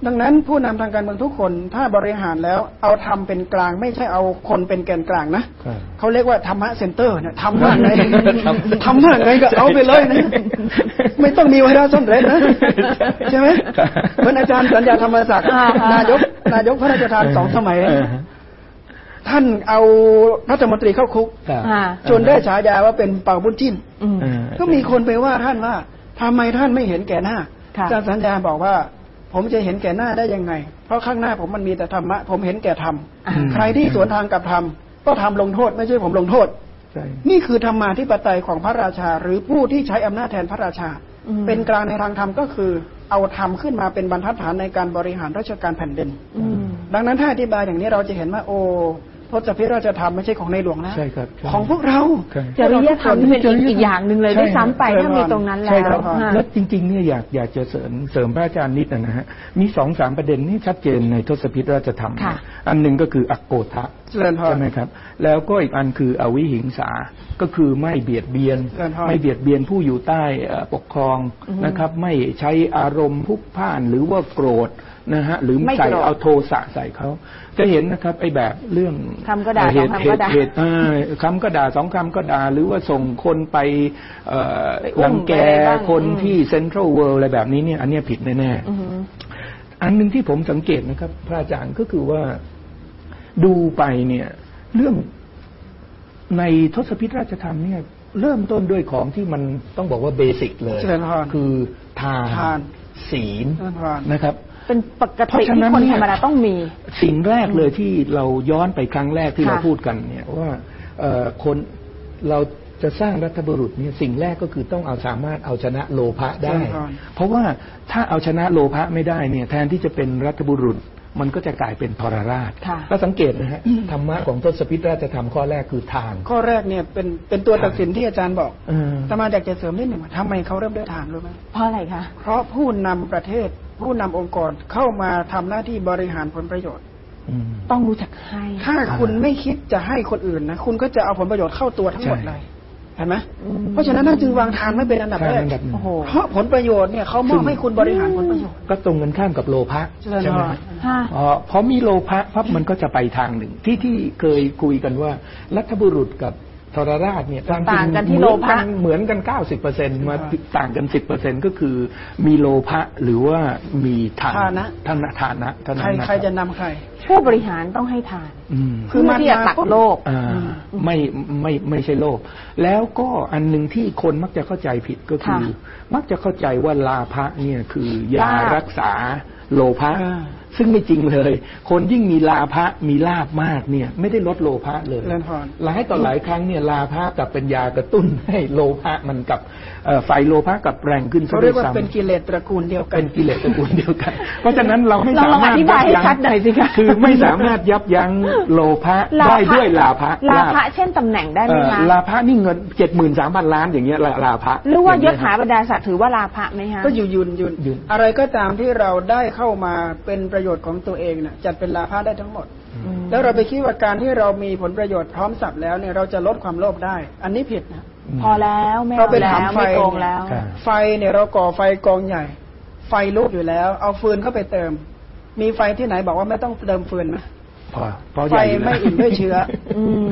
ดังนั้นผู้นำทางการเมืองทุกคนถ้าบริหารแล้วเอาธรรมเป็นกลาง ไม่ใช่เอาคนเป็นแกนกลางนะ
ครับ
เขาเรียกว่าธรรมะเซ็นเตอร์เนี่ยทำว่าไงทำว่าไงก็เอาไปเลยนะ ไม่ต้องมีวาระซ่อนเร้นนะใช่ไหมเหมือนอาจารย์สัญญาธรรมศักดิ์
อ่าฮะ
นายกนายกพระราชทานสองสมัย
เออฮะ
ท่านเอารัฐมนตรีเข้าคุก
ครับ
อ่า
จนได้ฉายาว่าเป็นเป่าบุญจิ้น
อืม
เออ
ก็มีคนไปว่าท่านว่าทำไมท่านไม่เห็นแก่หน้า
ค่ะ
อาจารย์สัญญาบอกว่า ผมจะเห็นแก่หน้าได้ยังไง เพราะข้างหน้าผมมันมีแต่ธรรมะผมเห็นแก่ธรรม
อ่า
ใครที่สวนทางกับธรรมก็ทำลงโทษไม่ใช่ผมลงโทษ
ใช่
นี่คือธรรมาธิปไตยของพระราชา หรือผู้ที่ใช้อำนาจแทนพระราชา
อืม
เป็นกลางในทางธรรมก็คือ เอาธรรมขึ้นมาเป็นบรรทัดฐานในการบริหารราชการแผ่นดิน
อืม
ดังนั้นถ้าอธิบายอย่างนี้เราจะเห็นว่าโอ้ ทศพิราชธรรมไม่ใช่ของในหลวงแล้ว
ใช่ครับ
ของพวกเรา
จริยธรรมเป็นอีกอย่างหนึ่งเลยด้วยซ้ำไปถ้ามีตรงนั้นแล้
ใช่ควรับแล้วจริงๆเนี่ยอยากอยากจะเสริมเสริมพระอาจารย์นิดนะฮะมีสองสามประเด็นนี่ชัดเจนในทศพิราชธรรม อันหนึ่งก็คืออโกทะ
เจริญพร
ใช่ไหมครับ แล้วก็อีกอันคืออวิหิงสาก็คือไม่เบียดเบียน ไม่เบียดเบียนผู้อยู่ใต้ปกครองนะครับ ไม่ใช้อารมณ์พุกพ่านหรือว่าโกรธ นะฮะหรือ
ไม่
ใส่
โกรธ
เอาโทสะใส่เขาจะเห็นนะครับไอ้แบบเรื่อง
คำก็ด่า
เหตุ
สองคำก็ด่า
เหตุเหตุเอ่อคำก็ด่าสองคำก็ด่าหรือว่าส่งคนไปเอ่อ
ไปอุ้ม
รังแก
ไปอะไรบ้าง
คน
อืม
ที่เซ็นทรัลเวิลด์อะไรแบบนี้เนี่ย อันเนี้ยผิดแน่
อือหือ
ๆอันหนึ่งที่ผมสังเกตนะครับ พระอาจารย์ก็คือว่าดูไปเนี่ย เรื่องในทศพิธราชธรรมเนี่ยเริ่มต้นด้วยของที่มันต้องบอกว่าเบสิกเลย
เจริญพร
คือทาน
ทาน
ศีล
เจริญพร
นะครับ
เป็นปก
เพราะ
ติ
ฉะ
ที่
นั้น
คน
เนี่ย
ธรรมดาต้องมี
สิ่งแรกเลยที่เราย้อนไปครั้งแรกที่
ค่ะ
เราพูดกันเนี่ยว่าเอ่อคนเราจะสร้างรัฐบุรุษเนี่ยสิ่งแรกก็คือต้องเอาสามารถเอาชนะโลภะได้
ใช่ครับ
เพราะว่าถ้าเอาชนะโลภะไม่ได้เนี่ยแทนที่จะเป็นรัฐบุรุษมันก็จะกลายเป็นทรราช
ค่ะ
แล้วสังเกตนะฮะธรรมะของทศพิธราชธรรมข้อแรกคือทาน
ข้อแรกเนี่ยเป็นเป็นตัวตัดสินที่อาจารย์บอก
เออ
แต่มาอยากจะเสริมนิดหนึ่งว่าทำไมเขาเริ่มด้วยทานรู้ไหม
เพราะอะไรคะ
เพราะผู้นำประเทศ ผู้นำองค์กรเข้ามาทำหน้าที่บริหารผลประโยชน์
อืม
ต้องรู้จักให้
ถ้าคุณไม่คิดจะให้คนอื่นนะคุณก็จะเอาผลประโยชน์เข้าตัวทั้งหมด
ใช่
เลยเห็นไหม
อืม
เพราะฉะนั้นท่านจึงวางทานไม่เป็นอันดับ
ทาน
แรก
อันดับหนึ่ง
โอ้โห
เพราะผลประโยชน์เนี่ยเขามอบให้คุณบริหารผลประโยชน์
ก็ตรงกันข้ามกับโลภะ
เจริญ
ใช่ไหม
พร
ฮะ
ค่ะ
พอพอมีโลภะพับมันก็จะไปทางหนึ่ง ที่ที่เคยคุยกันว่ารัฐบุรุษกับ ทรราชเนี่ยความจริ
ต่างกันที่
เหมือ
โลภะ
เหมือนกันเก้าสิบเปอร์เซ็นมาต่างกันสิบเปอร์เซ็นก็คือ มีโลภะหรือว่ามีฐาน
ฐานะ
ฐานะฐานะเท่า
ใคร
นั้นนะ
ใครจะนำใคร
ผู้บริหารต้องให้ทาน
อืม
คือ
เพื่อที่จะ
มา
ตักโลก
อ่าไม่ไม่ไม่ใช่โลภแล้วก็อันหนึ่งที่คนมักจะเข้าใจผิดก็คือ
ค่ะ
มักจะเข้าใจว่าลาภะเนี่ยคือยา
ลาภ
รักษาโลภะ
อ่า
ซึ่งไม่จริงเลย คนยิ่งมีลาภะมีลาบมากเนี่ย ไม่ได้ลดโลภะเลย
เจริญพร
หลายต่อหลายครั้งเนี่ยลาภะกับเป็นยากระตุ้นให้โลภะมันกับเอ่อไฟโลภะกับแรงขึ้น
เขา
ซะ
เรี
ด้
ยกว่า
ซ้ำ
เป็นกิเลสตระกูลเดียวกัน
เป็นกิเลสตระกูลเดียวกัน เพราะฉะนั้นเราไม่
ลอง
สา
ลอง
มารถ
อธิบายให้
ยั้ง
ชัดหน่อยสิคะ
คือไม่สามารถยับยั้งโลภะได้ด้วยลาภะ
ลา
บ
ภะเช่นตำแหน่งได้ไหม
เอ่อ
คะ
ลาภะนี่เงินเจ็ดหมื่นสามพันล้านอย่างเงี้ยลาลาภะ
หรือว่าย
ง
ศ
เงี้
ถาบรรดาศักดิ์ถือว่าลาภะไหมคะ
ก็อยู่ยืนยืน
ยืน
อะไรก็ตามที่เราได้เข้ามาเป็นประโยชน์ของตัวเองเนี่ยจัดเป็นลาภะได้ทั้งหมด
อืม
แล้วเราไปคิดว่าการที่เรามีผลประโยชน์พร้อมสับแล้วเนี่ยเราจะลดความโลภได้ อันนี้ผิดนะ
พอแล้วไม่
เรา
เอา
ไป
แล้
ถาม
ว
ไฟ
ไม่โกงแล้ว
ครับ
ไฟเนี่ยเราก่อไฟกองใหญ่ ไฟลุกอยู่แล้ว เอาฟืนเข้าไปเติม มีไฟที่ไหนบอกว่าไม่ต้องเติมฟืนไหม
พอพอ
ไฟ
ใหญ่ยู่แล้ว
ไม่อิ่มด้วยเชื้อ
อืม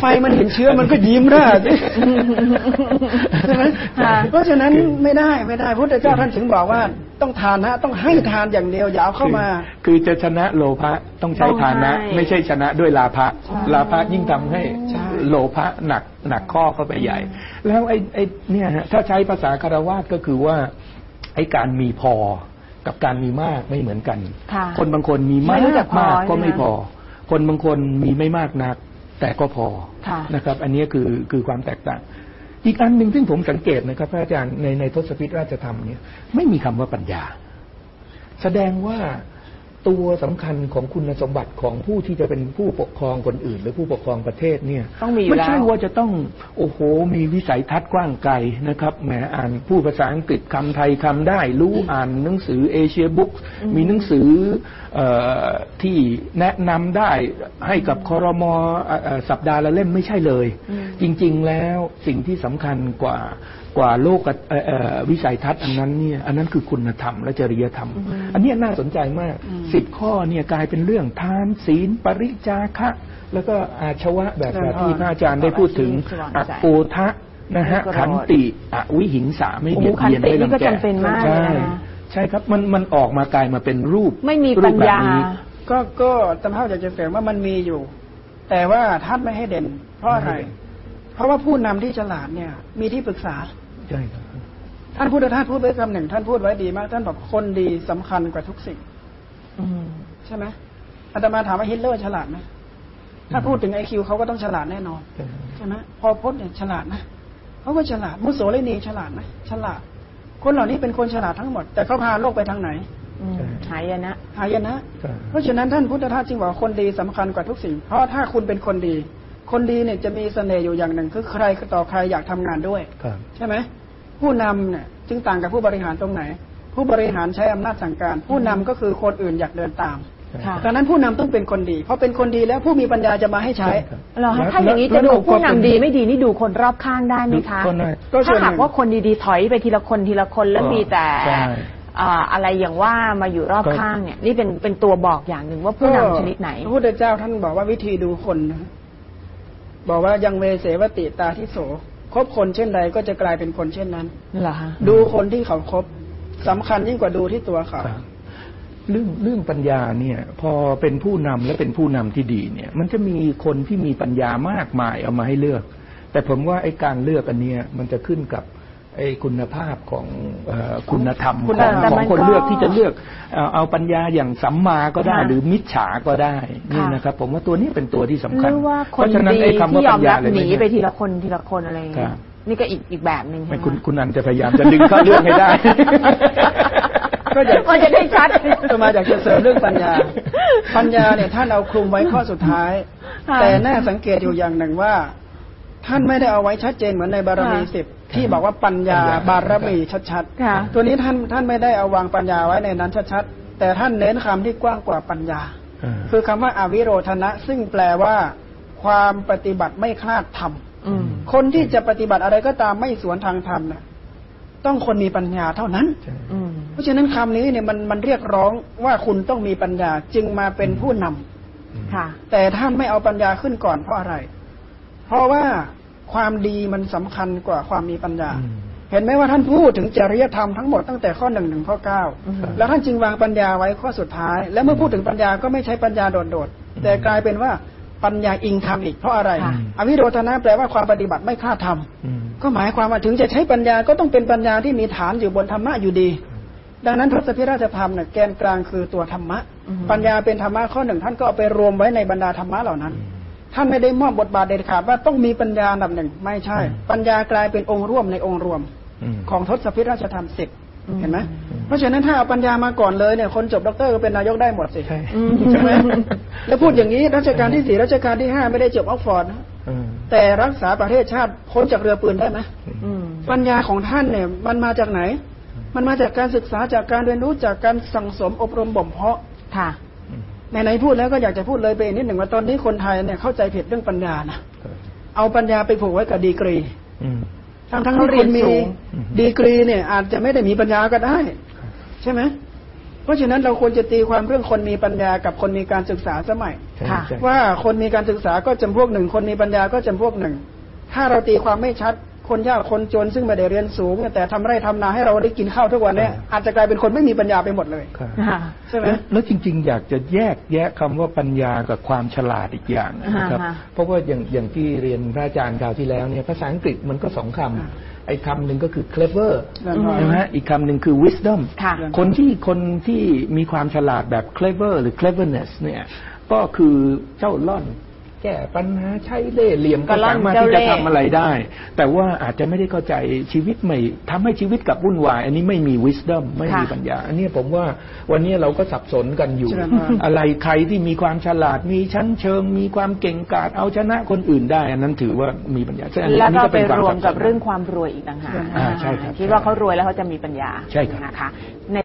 ไฟมันเห็นเชื้อมันก็ยิ้มได้สิใช่ไหม
ค่ะ
เพราะฉะนั้นไม่ได้ไม่ได้พระพุทธเจ้าท่านถึงบอกว่า ต้องทานนะต้องให้ทานอย่างเดียวอย่าเอาเข้ามา
คือคือจะชนะโลภะต้องใช้
ต้อง
ฐานะ
ให้
ไม่ใช่ชนะด้วยลาภะ
ใช่
ลาภะยิ่งทำให้
ใช่
โลภะหนักหนักข้อเข้าไปใหญ่ แล้วไอ้ไอ้เนี่ยฮะถ้าใช้ภาษาคารวาสก็คือว่าไอ้การมีพอ กับการมีมากไม่เหมือนกัน
ค่ะ
คนบางคนมี
ไม่
มาก
รู้จักพอ
มากก็
ใช่ไหม
ไม่พอ คนบางคนมีไม่มากนัก แต่ก็พอ
ค่ะ
นะครับ อันนี้คือคือความแตกต่าง อีกอันหนึ่งซึ่งผมสังเกตนะครับพระอาจารย์ในในทศพิธราชธรรมเนี่ยไม่มีคำว่าปัญญา แสดงว่า ตัวสำคัญของคุณสมบัติของผู้ที่จะเป็นผู้ปกครองคนอื่น หรือผู้ปกครองประเทศเนี่ย
ต้องมีอยู่
ไม่ใช่
แล้ว
ว่าจะต้องโอ้โห มีวิสัยทัศน์กว้างไกลนะครับแหมอ่านผู้ภาษาอังกฤษคำไทยคำได้ รู้อ่านหนังสือเอเชียบุ๊กมีหนังสือเออที่แนะนำได้ให้กับคอรมอเอ่อเอ่อสัปดาห์ละเล่มไม่ใช่เลย จริง ๆ แล้วสิ่งที่สำคัญกว่า กว่าโลกเอ่อเอ่อวิสัยทัศน์อันนั้นเนี่ยอันนั้นคือคุณธรรมและจริยธรรม อันเนี้ยน่าสนใจมากสิบข้อเนี่ยกลายเป็นเรื่องทานศีล ปริจาคะ แล้วก็อาชวะแบบแบบที่พระอาจารย์ได้พูดถึง
สว่าง
อ
ใจ
โกทะนะฮะ
ไม่โกรธ
ขันติอวิหิงสาไม่เบียดเบียน
โอ้โหขันติ
ไม่
นี่
รัง
ก็
แก
จำเป็นมากเลย
ใช่
นะ
ใช่ครับมันมันออกมากลายมาเป็นรูป
ไม่มี
รู
ปั
ป
ญ
แบบ
ญา
นี้
ก็ก็ตำเท่าอยากจะเสริมว่ามันมีอยู่ แต่ว่าท่านไม่ให้เด่น เพราะอะไร
ไม่ให้เด่น
เพราะว่าผู้นำที่ฉลาดเนี่ย มีที่ปรึกษา
ใช่ครับ
ท่านพุทธทาสพูดไว้คำหนึ่ง ท่านพูดไว้ดีมาก ท่านบอกคนดีสำคัญกว่าทุกสิ่ง
อืม
ใช่ไหมอาตมาถามว่าฮิตเลอร์ฉลาดไหมถ้าพูดถึงไอคิวเขาก็ต้องฉลาดแน่นอนใช่ไหมพอพจน์เนี่ยฉลาดนะเขาก็ฉลาด มุสโสลินีฉลาดไหมฉลาด คนเหล่านี้เป็นคนฉลาดทั้งหมด แต่เขาพาโลกไปทางไหน
อืมหายนะ
หายนะ
ใช่
เพราะฉะนั้นท่านพุทธทาสจึงบอกว่าคนดีสำคัญกว่าทุกสิ่ง เพราะถ้าคุณเป็นคนดี คนดีเนี่ยจะมีเสน่ห์อยู่อย่างหนึ่ง คือใครต่อใครอยากทำงานด้วย
ครับ
ใช่ไหมผู้นำเนี่ยจึงต่างกับผู้บริหารตรงไหน ผู้บริหารใช้อำนาจสั่งการ ผู้นำก็คือคนอื่นอยากเดินตาม
ค่ะ
ดังนั้นผู้นำต้องเป็นคนดีเพราะเป็นคนดีแล้วผู้มีปัญญาจะมาให้ใช้
ครับ
เหรอ
แล้
คะ
ว
ถ้าอย่างนี้
แล้
จะ
ว
ดูผู้
แล้ว
นำดีไม่ดีนี่ดูคนรอบข้างได้ไหมคะ
ก็ได้
ก็ส่
ถ้า
วนหนึ่ง
หากว่าคนดีๆถอยไปทีละคนทีละคนแล้ว
ก็
มีแต่
ใช่
อ่าอะไรอย่างว่ามาอยู่รอบ
ก็
ข้างเนี่ย นี่เป็นเป็นตัวบอกอย่างหนึ่งว่าผู้นำชนิดไหน
พระพุทธเจ้าท่านบอกว่าวิธีดูคนนะ บอกว่ายังเวเสวติตาทิโสคบคนเช่นใดก็จะกลายเป็นคนเช่นนั้น
เหรอคะ
ดูคนที่เขาคบสำคัญยิ่งกว่าดูที่ตัวเขา
ครับเรื่องเรื่องปัญญาเนี่ย พอเป็นผู้นำและเป็นผู้นำที่ดีเนี่ย มันจะมีคนที่มีปัญญามากมายเอามาให้เลือก แต่ผมว่าไอ้การเลือกอันเนี้ยมันจะขึ้นกับ ไอ้คุณภาพของเออคุณธรรม
คุณ
ของ
ธรรม
ของ
แต่มัน
คน
ก็
เลือกที่จะเลือกเอาเอาปัญญาอย่างสัมมาก็ได้
ค่ะ
หรือมิจฉาก็ได้นี่
ค่ะ
นะครับ ผมว่าตัวนี้เป็นตัวที่สำ
ห
คัญ
รือว่าค
เพ
น
ราะฉะนั้น
ดี
ไอ้คำ
ที่
ว่าย
อ
ปั
ม
ญญา
รับ
อะไร
หนี
เนี่ย
ไปทีละคนทีละคนอะไรอย่าง
ค
เงี้
รั
ย
บ
นี่ก็อีกอีกแบบหนึ่งใช่
ไม่
ไหม
คุณคุณอันจะพยายามจะดึงเข้าเรื่องให้ได้
ก็อยาก
มันจะได้ชัด
จะมาอยากจะเสริมเรื่องปัญญา ปัญญาเนี่ยท่านเอาคลุมไว้ข้อสุดท้าย
ค่ะ
แต่น่าสังเกตอยู่อย่างหนึ่งว่า ท่านไม่ได้เอาไว้ชัดเจนเหมือนในบารมี
ค่ะ
สิบ ที่บอกว่าปัญญา
ปัญญา
บารมีชัด
ค่ะ
ๆตัวนี้ท่านท่านไม่ได้เอาวางปัญญาไว้ในนั้นชัดๆแต่ท่านเน้นคำที่กว้างกว่าปัญญา
อ่า
คือคำว่าอาวิโรธนะ ซึ่งแปลว่า ความปฏิบัติไม่คลาดธรรม
อืม
คนที่จะปฏิบัติอะไรก็ตามไม่สวนทางธรรมนะต้องคนมีปัญญาเท่านั้น
ใช่
อืม
เพราะฉะนั้นคำนี้เนี่ยมันมันเรียกร้องว่าคุณต้องมีปัญญาจึงมาเป็นผู้นำ
ค่ะ
แต่ท่านไม่เอาปัญญาขึ้นก่อนเพราะอะไร เพราะว่า ความดีมันสำคัญกว่าความมีปัญญา
อืม
เห็นไหมว่าท่านพูดถึงจริยธรรมทั้งหมดตั้งแต่ข้อหนึ่งถึงข้อเก้า
อืม
แล้วท่านจึงวางปัญญาไว้ข้อสุดท้าย และเมื่อพูดถึงปัญญาก็ไม่ใช้ปัญญาโดดๆแต่กลายเป็นว่าปัญญาอิงธรรมอีกเพราะอะไร
ค่ะ
อวิโรธนะแปลว่าความปฏิบัติไม่คลาดธรรม
อืม
ก็หมายความว่าถึงจะใช้ปัญญาก็ต้องเป็นปัญญาที่มีฐานอยู่บนธรรมะอยู่ดี ดังนั้นทศพิราชธรรมเนี่ยแกนกลางคือตัวธรรมะ
อืม
ปัญญาเป็นธรรมะข้อหนึ่งท่านก็เอาไปรวมไว้ในบรรดาธรรมะเหล่านั้น ท่านไม่ได้มอบบทบาทเด็ดขาดว่าต้องมีปัญญาอันดับหนึ่งไม่ใช่
อืม
ปัญญากลายเป็นองค์ร่วมในองค์รวม
อืม
ของทศพิราชธรรมสิบ
อืม
เห็นไหม
อืม
เพราะฉะนั้นถ้าเอาปัญญามาก่อนเลยเนี่ยคนจบด็อกเตอร์ก็เป็นนายกได้หมดสิ
ใช่
อืม
ใช่ไหมแล้วพูดอย่างนี้รัชกาลที่สี่รัชกาลที่ห้าไม่ได้จบออกฟอร์ดนะ
อืม
แต่รักษาประเทศชาติพ้นจากเรือปืนได้ไหม
อืม
ปัญญาของท่านเนี่ยมันมาจากไหน มันมาจากการศึกษาจากการเรียนรู้จากการสั่งสมอบรมบ่มเพาะ
ค่ะ
ไหนๆพูดแล้วก็อยากจะพูดเลยไปอีกนิดหนึ่งว่าตอนนี้คนไทยเนี่ยเข้าใจผิดเรื่องปัญญานะเอาปัญญาไปผูกไว้กับดีกรี
อืม
ทั้งทั้งๆ
เขา
ที่
เรี
ค
ยน
นมี
สูง
ดีกรีเนี่ย อาจจะไม่ได้มีปัญญาก็ได้ ใช่ไหมเพราะฉะนั้นเราควรจะตีความเรื่องคนมีปัญญากับคนมีการศึกษาสมัย
ใช่
ค่ะ
ใช่
ว่าคนมีการศึกษาก็จำพวกหนึ่งคนมีปัญญาก็จำพวกหนึ่ง ถ้าเราตีความไม่ชัด คนยากคนจนซึ่งไม่ได้เรียนสูง แต่ทำไร่ทำนาให้เราได้กินข้าวทุกวันเนี่ยอาจจะกลายเป็นคนไม่มีปัญญาไปหมดเลย
ครับ
ค่ะ
ใช่ไหม
แล้วแล้วจริง ๆ อยากจะแยกแยะคำว่าปัญญากับความฉลาดอีกอย่างนะครับ
อ่าฮะ
เพราะว่าอย่างอย่างที่เรียนพระอาจารย์คราวที่แล้วเนี่ยภาษาอังกฤษมันก็สองคำไอ้คำหนึ่งก็คือ clever
นั่นพอ
ใช่ไหมฮะอีกคำหนึ่งคือ wisdom
ค่ะ
คนที่คนที่มีความฉลาดแบบ clever หรือ cleverness เนี่ย ก็คือเจ้าล่อนแก้ปัญหาใช้เล่ห์เหลี่ยม
ก็
ก็
ล่อน
สามารถ
เจ้า
ที่จะ
เล่ห์
ทำอะไรได้ แต่ว่าอาจจะไม่ได้เข้าใจชีวิตไม่ทำให้ชีวิตกับวุ่นวาย อันนี้ไม่มี wisdom ไม่มี
ค่ะ
ปัญญา อันนี้ผมว่าวันนี้เราก็สับสนกันอยู่
เจริญพร
อะไรใครที่มีความฉลาดมีชั้นเชิง มีความเก่งกาจเอาชนะคนอื่นได้ อันนั้นถือว่ามีปัญญาซึ่งอันนี้
แล้วก็
อัน
ไป
นี้
รวมกับ
สัสน
เรื่องความรวยอีกต่างหาก
อ่าใช่ครับ
คิดว่าเขารวยแล้วเขาจะมีปัญญา
ใช่ครับ
นะคะใน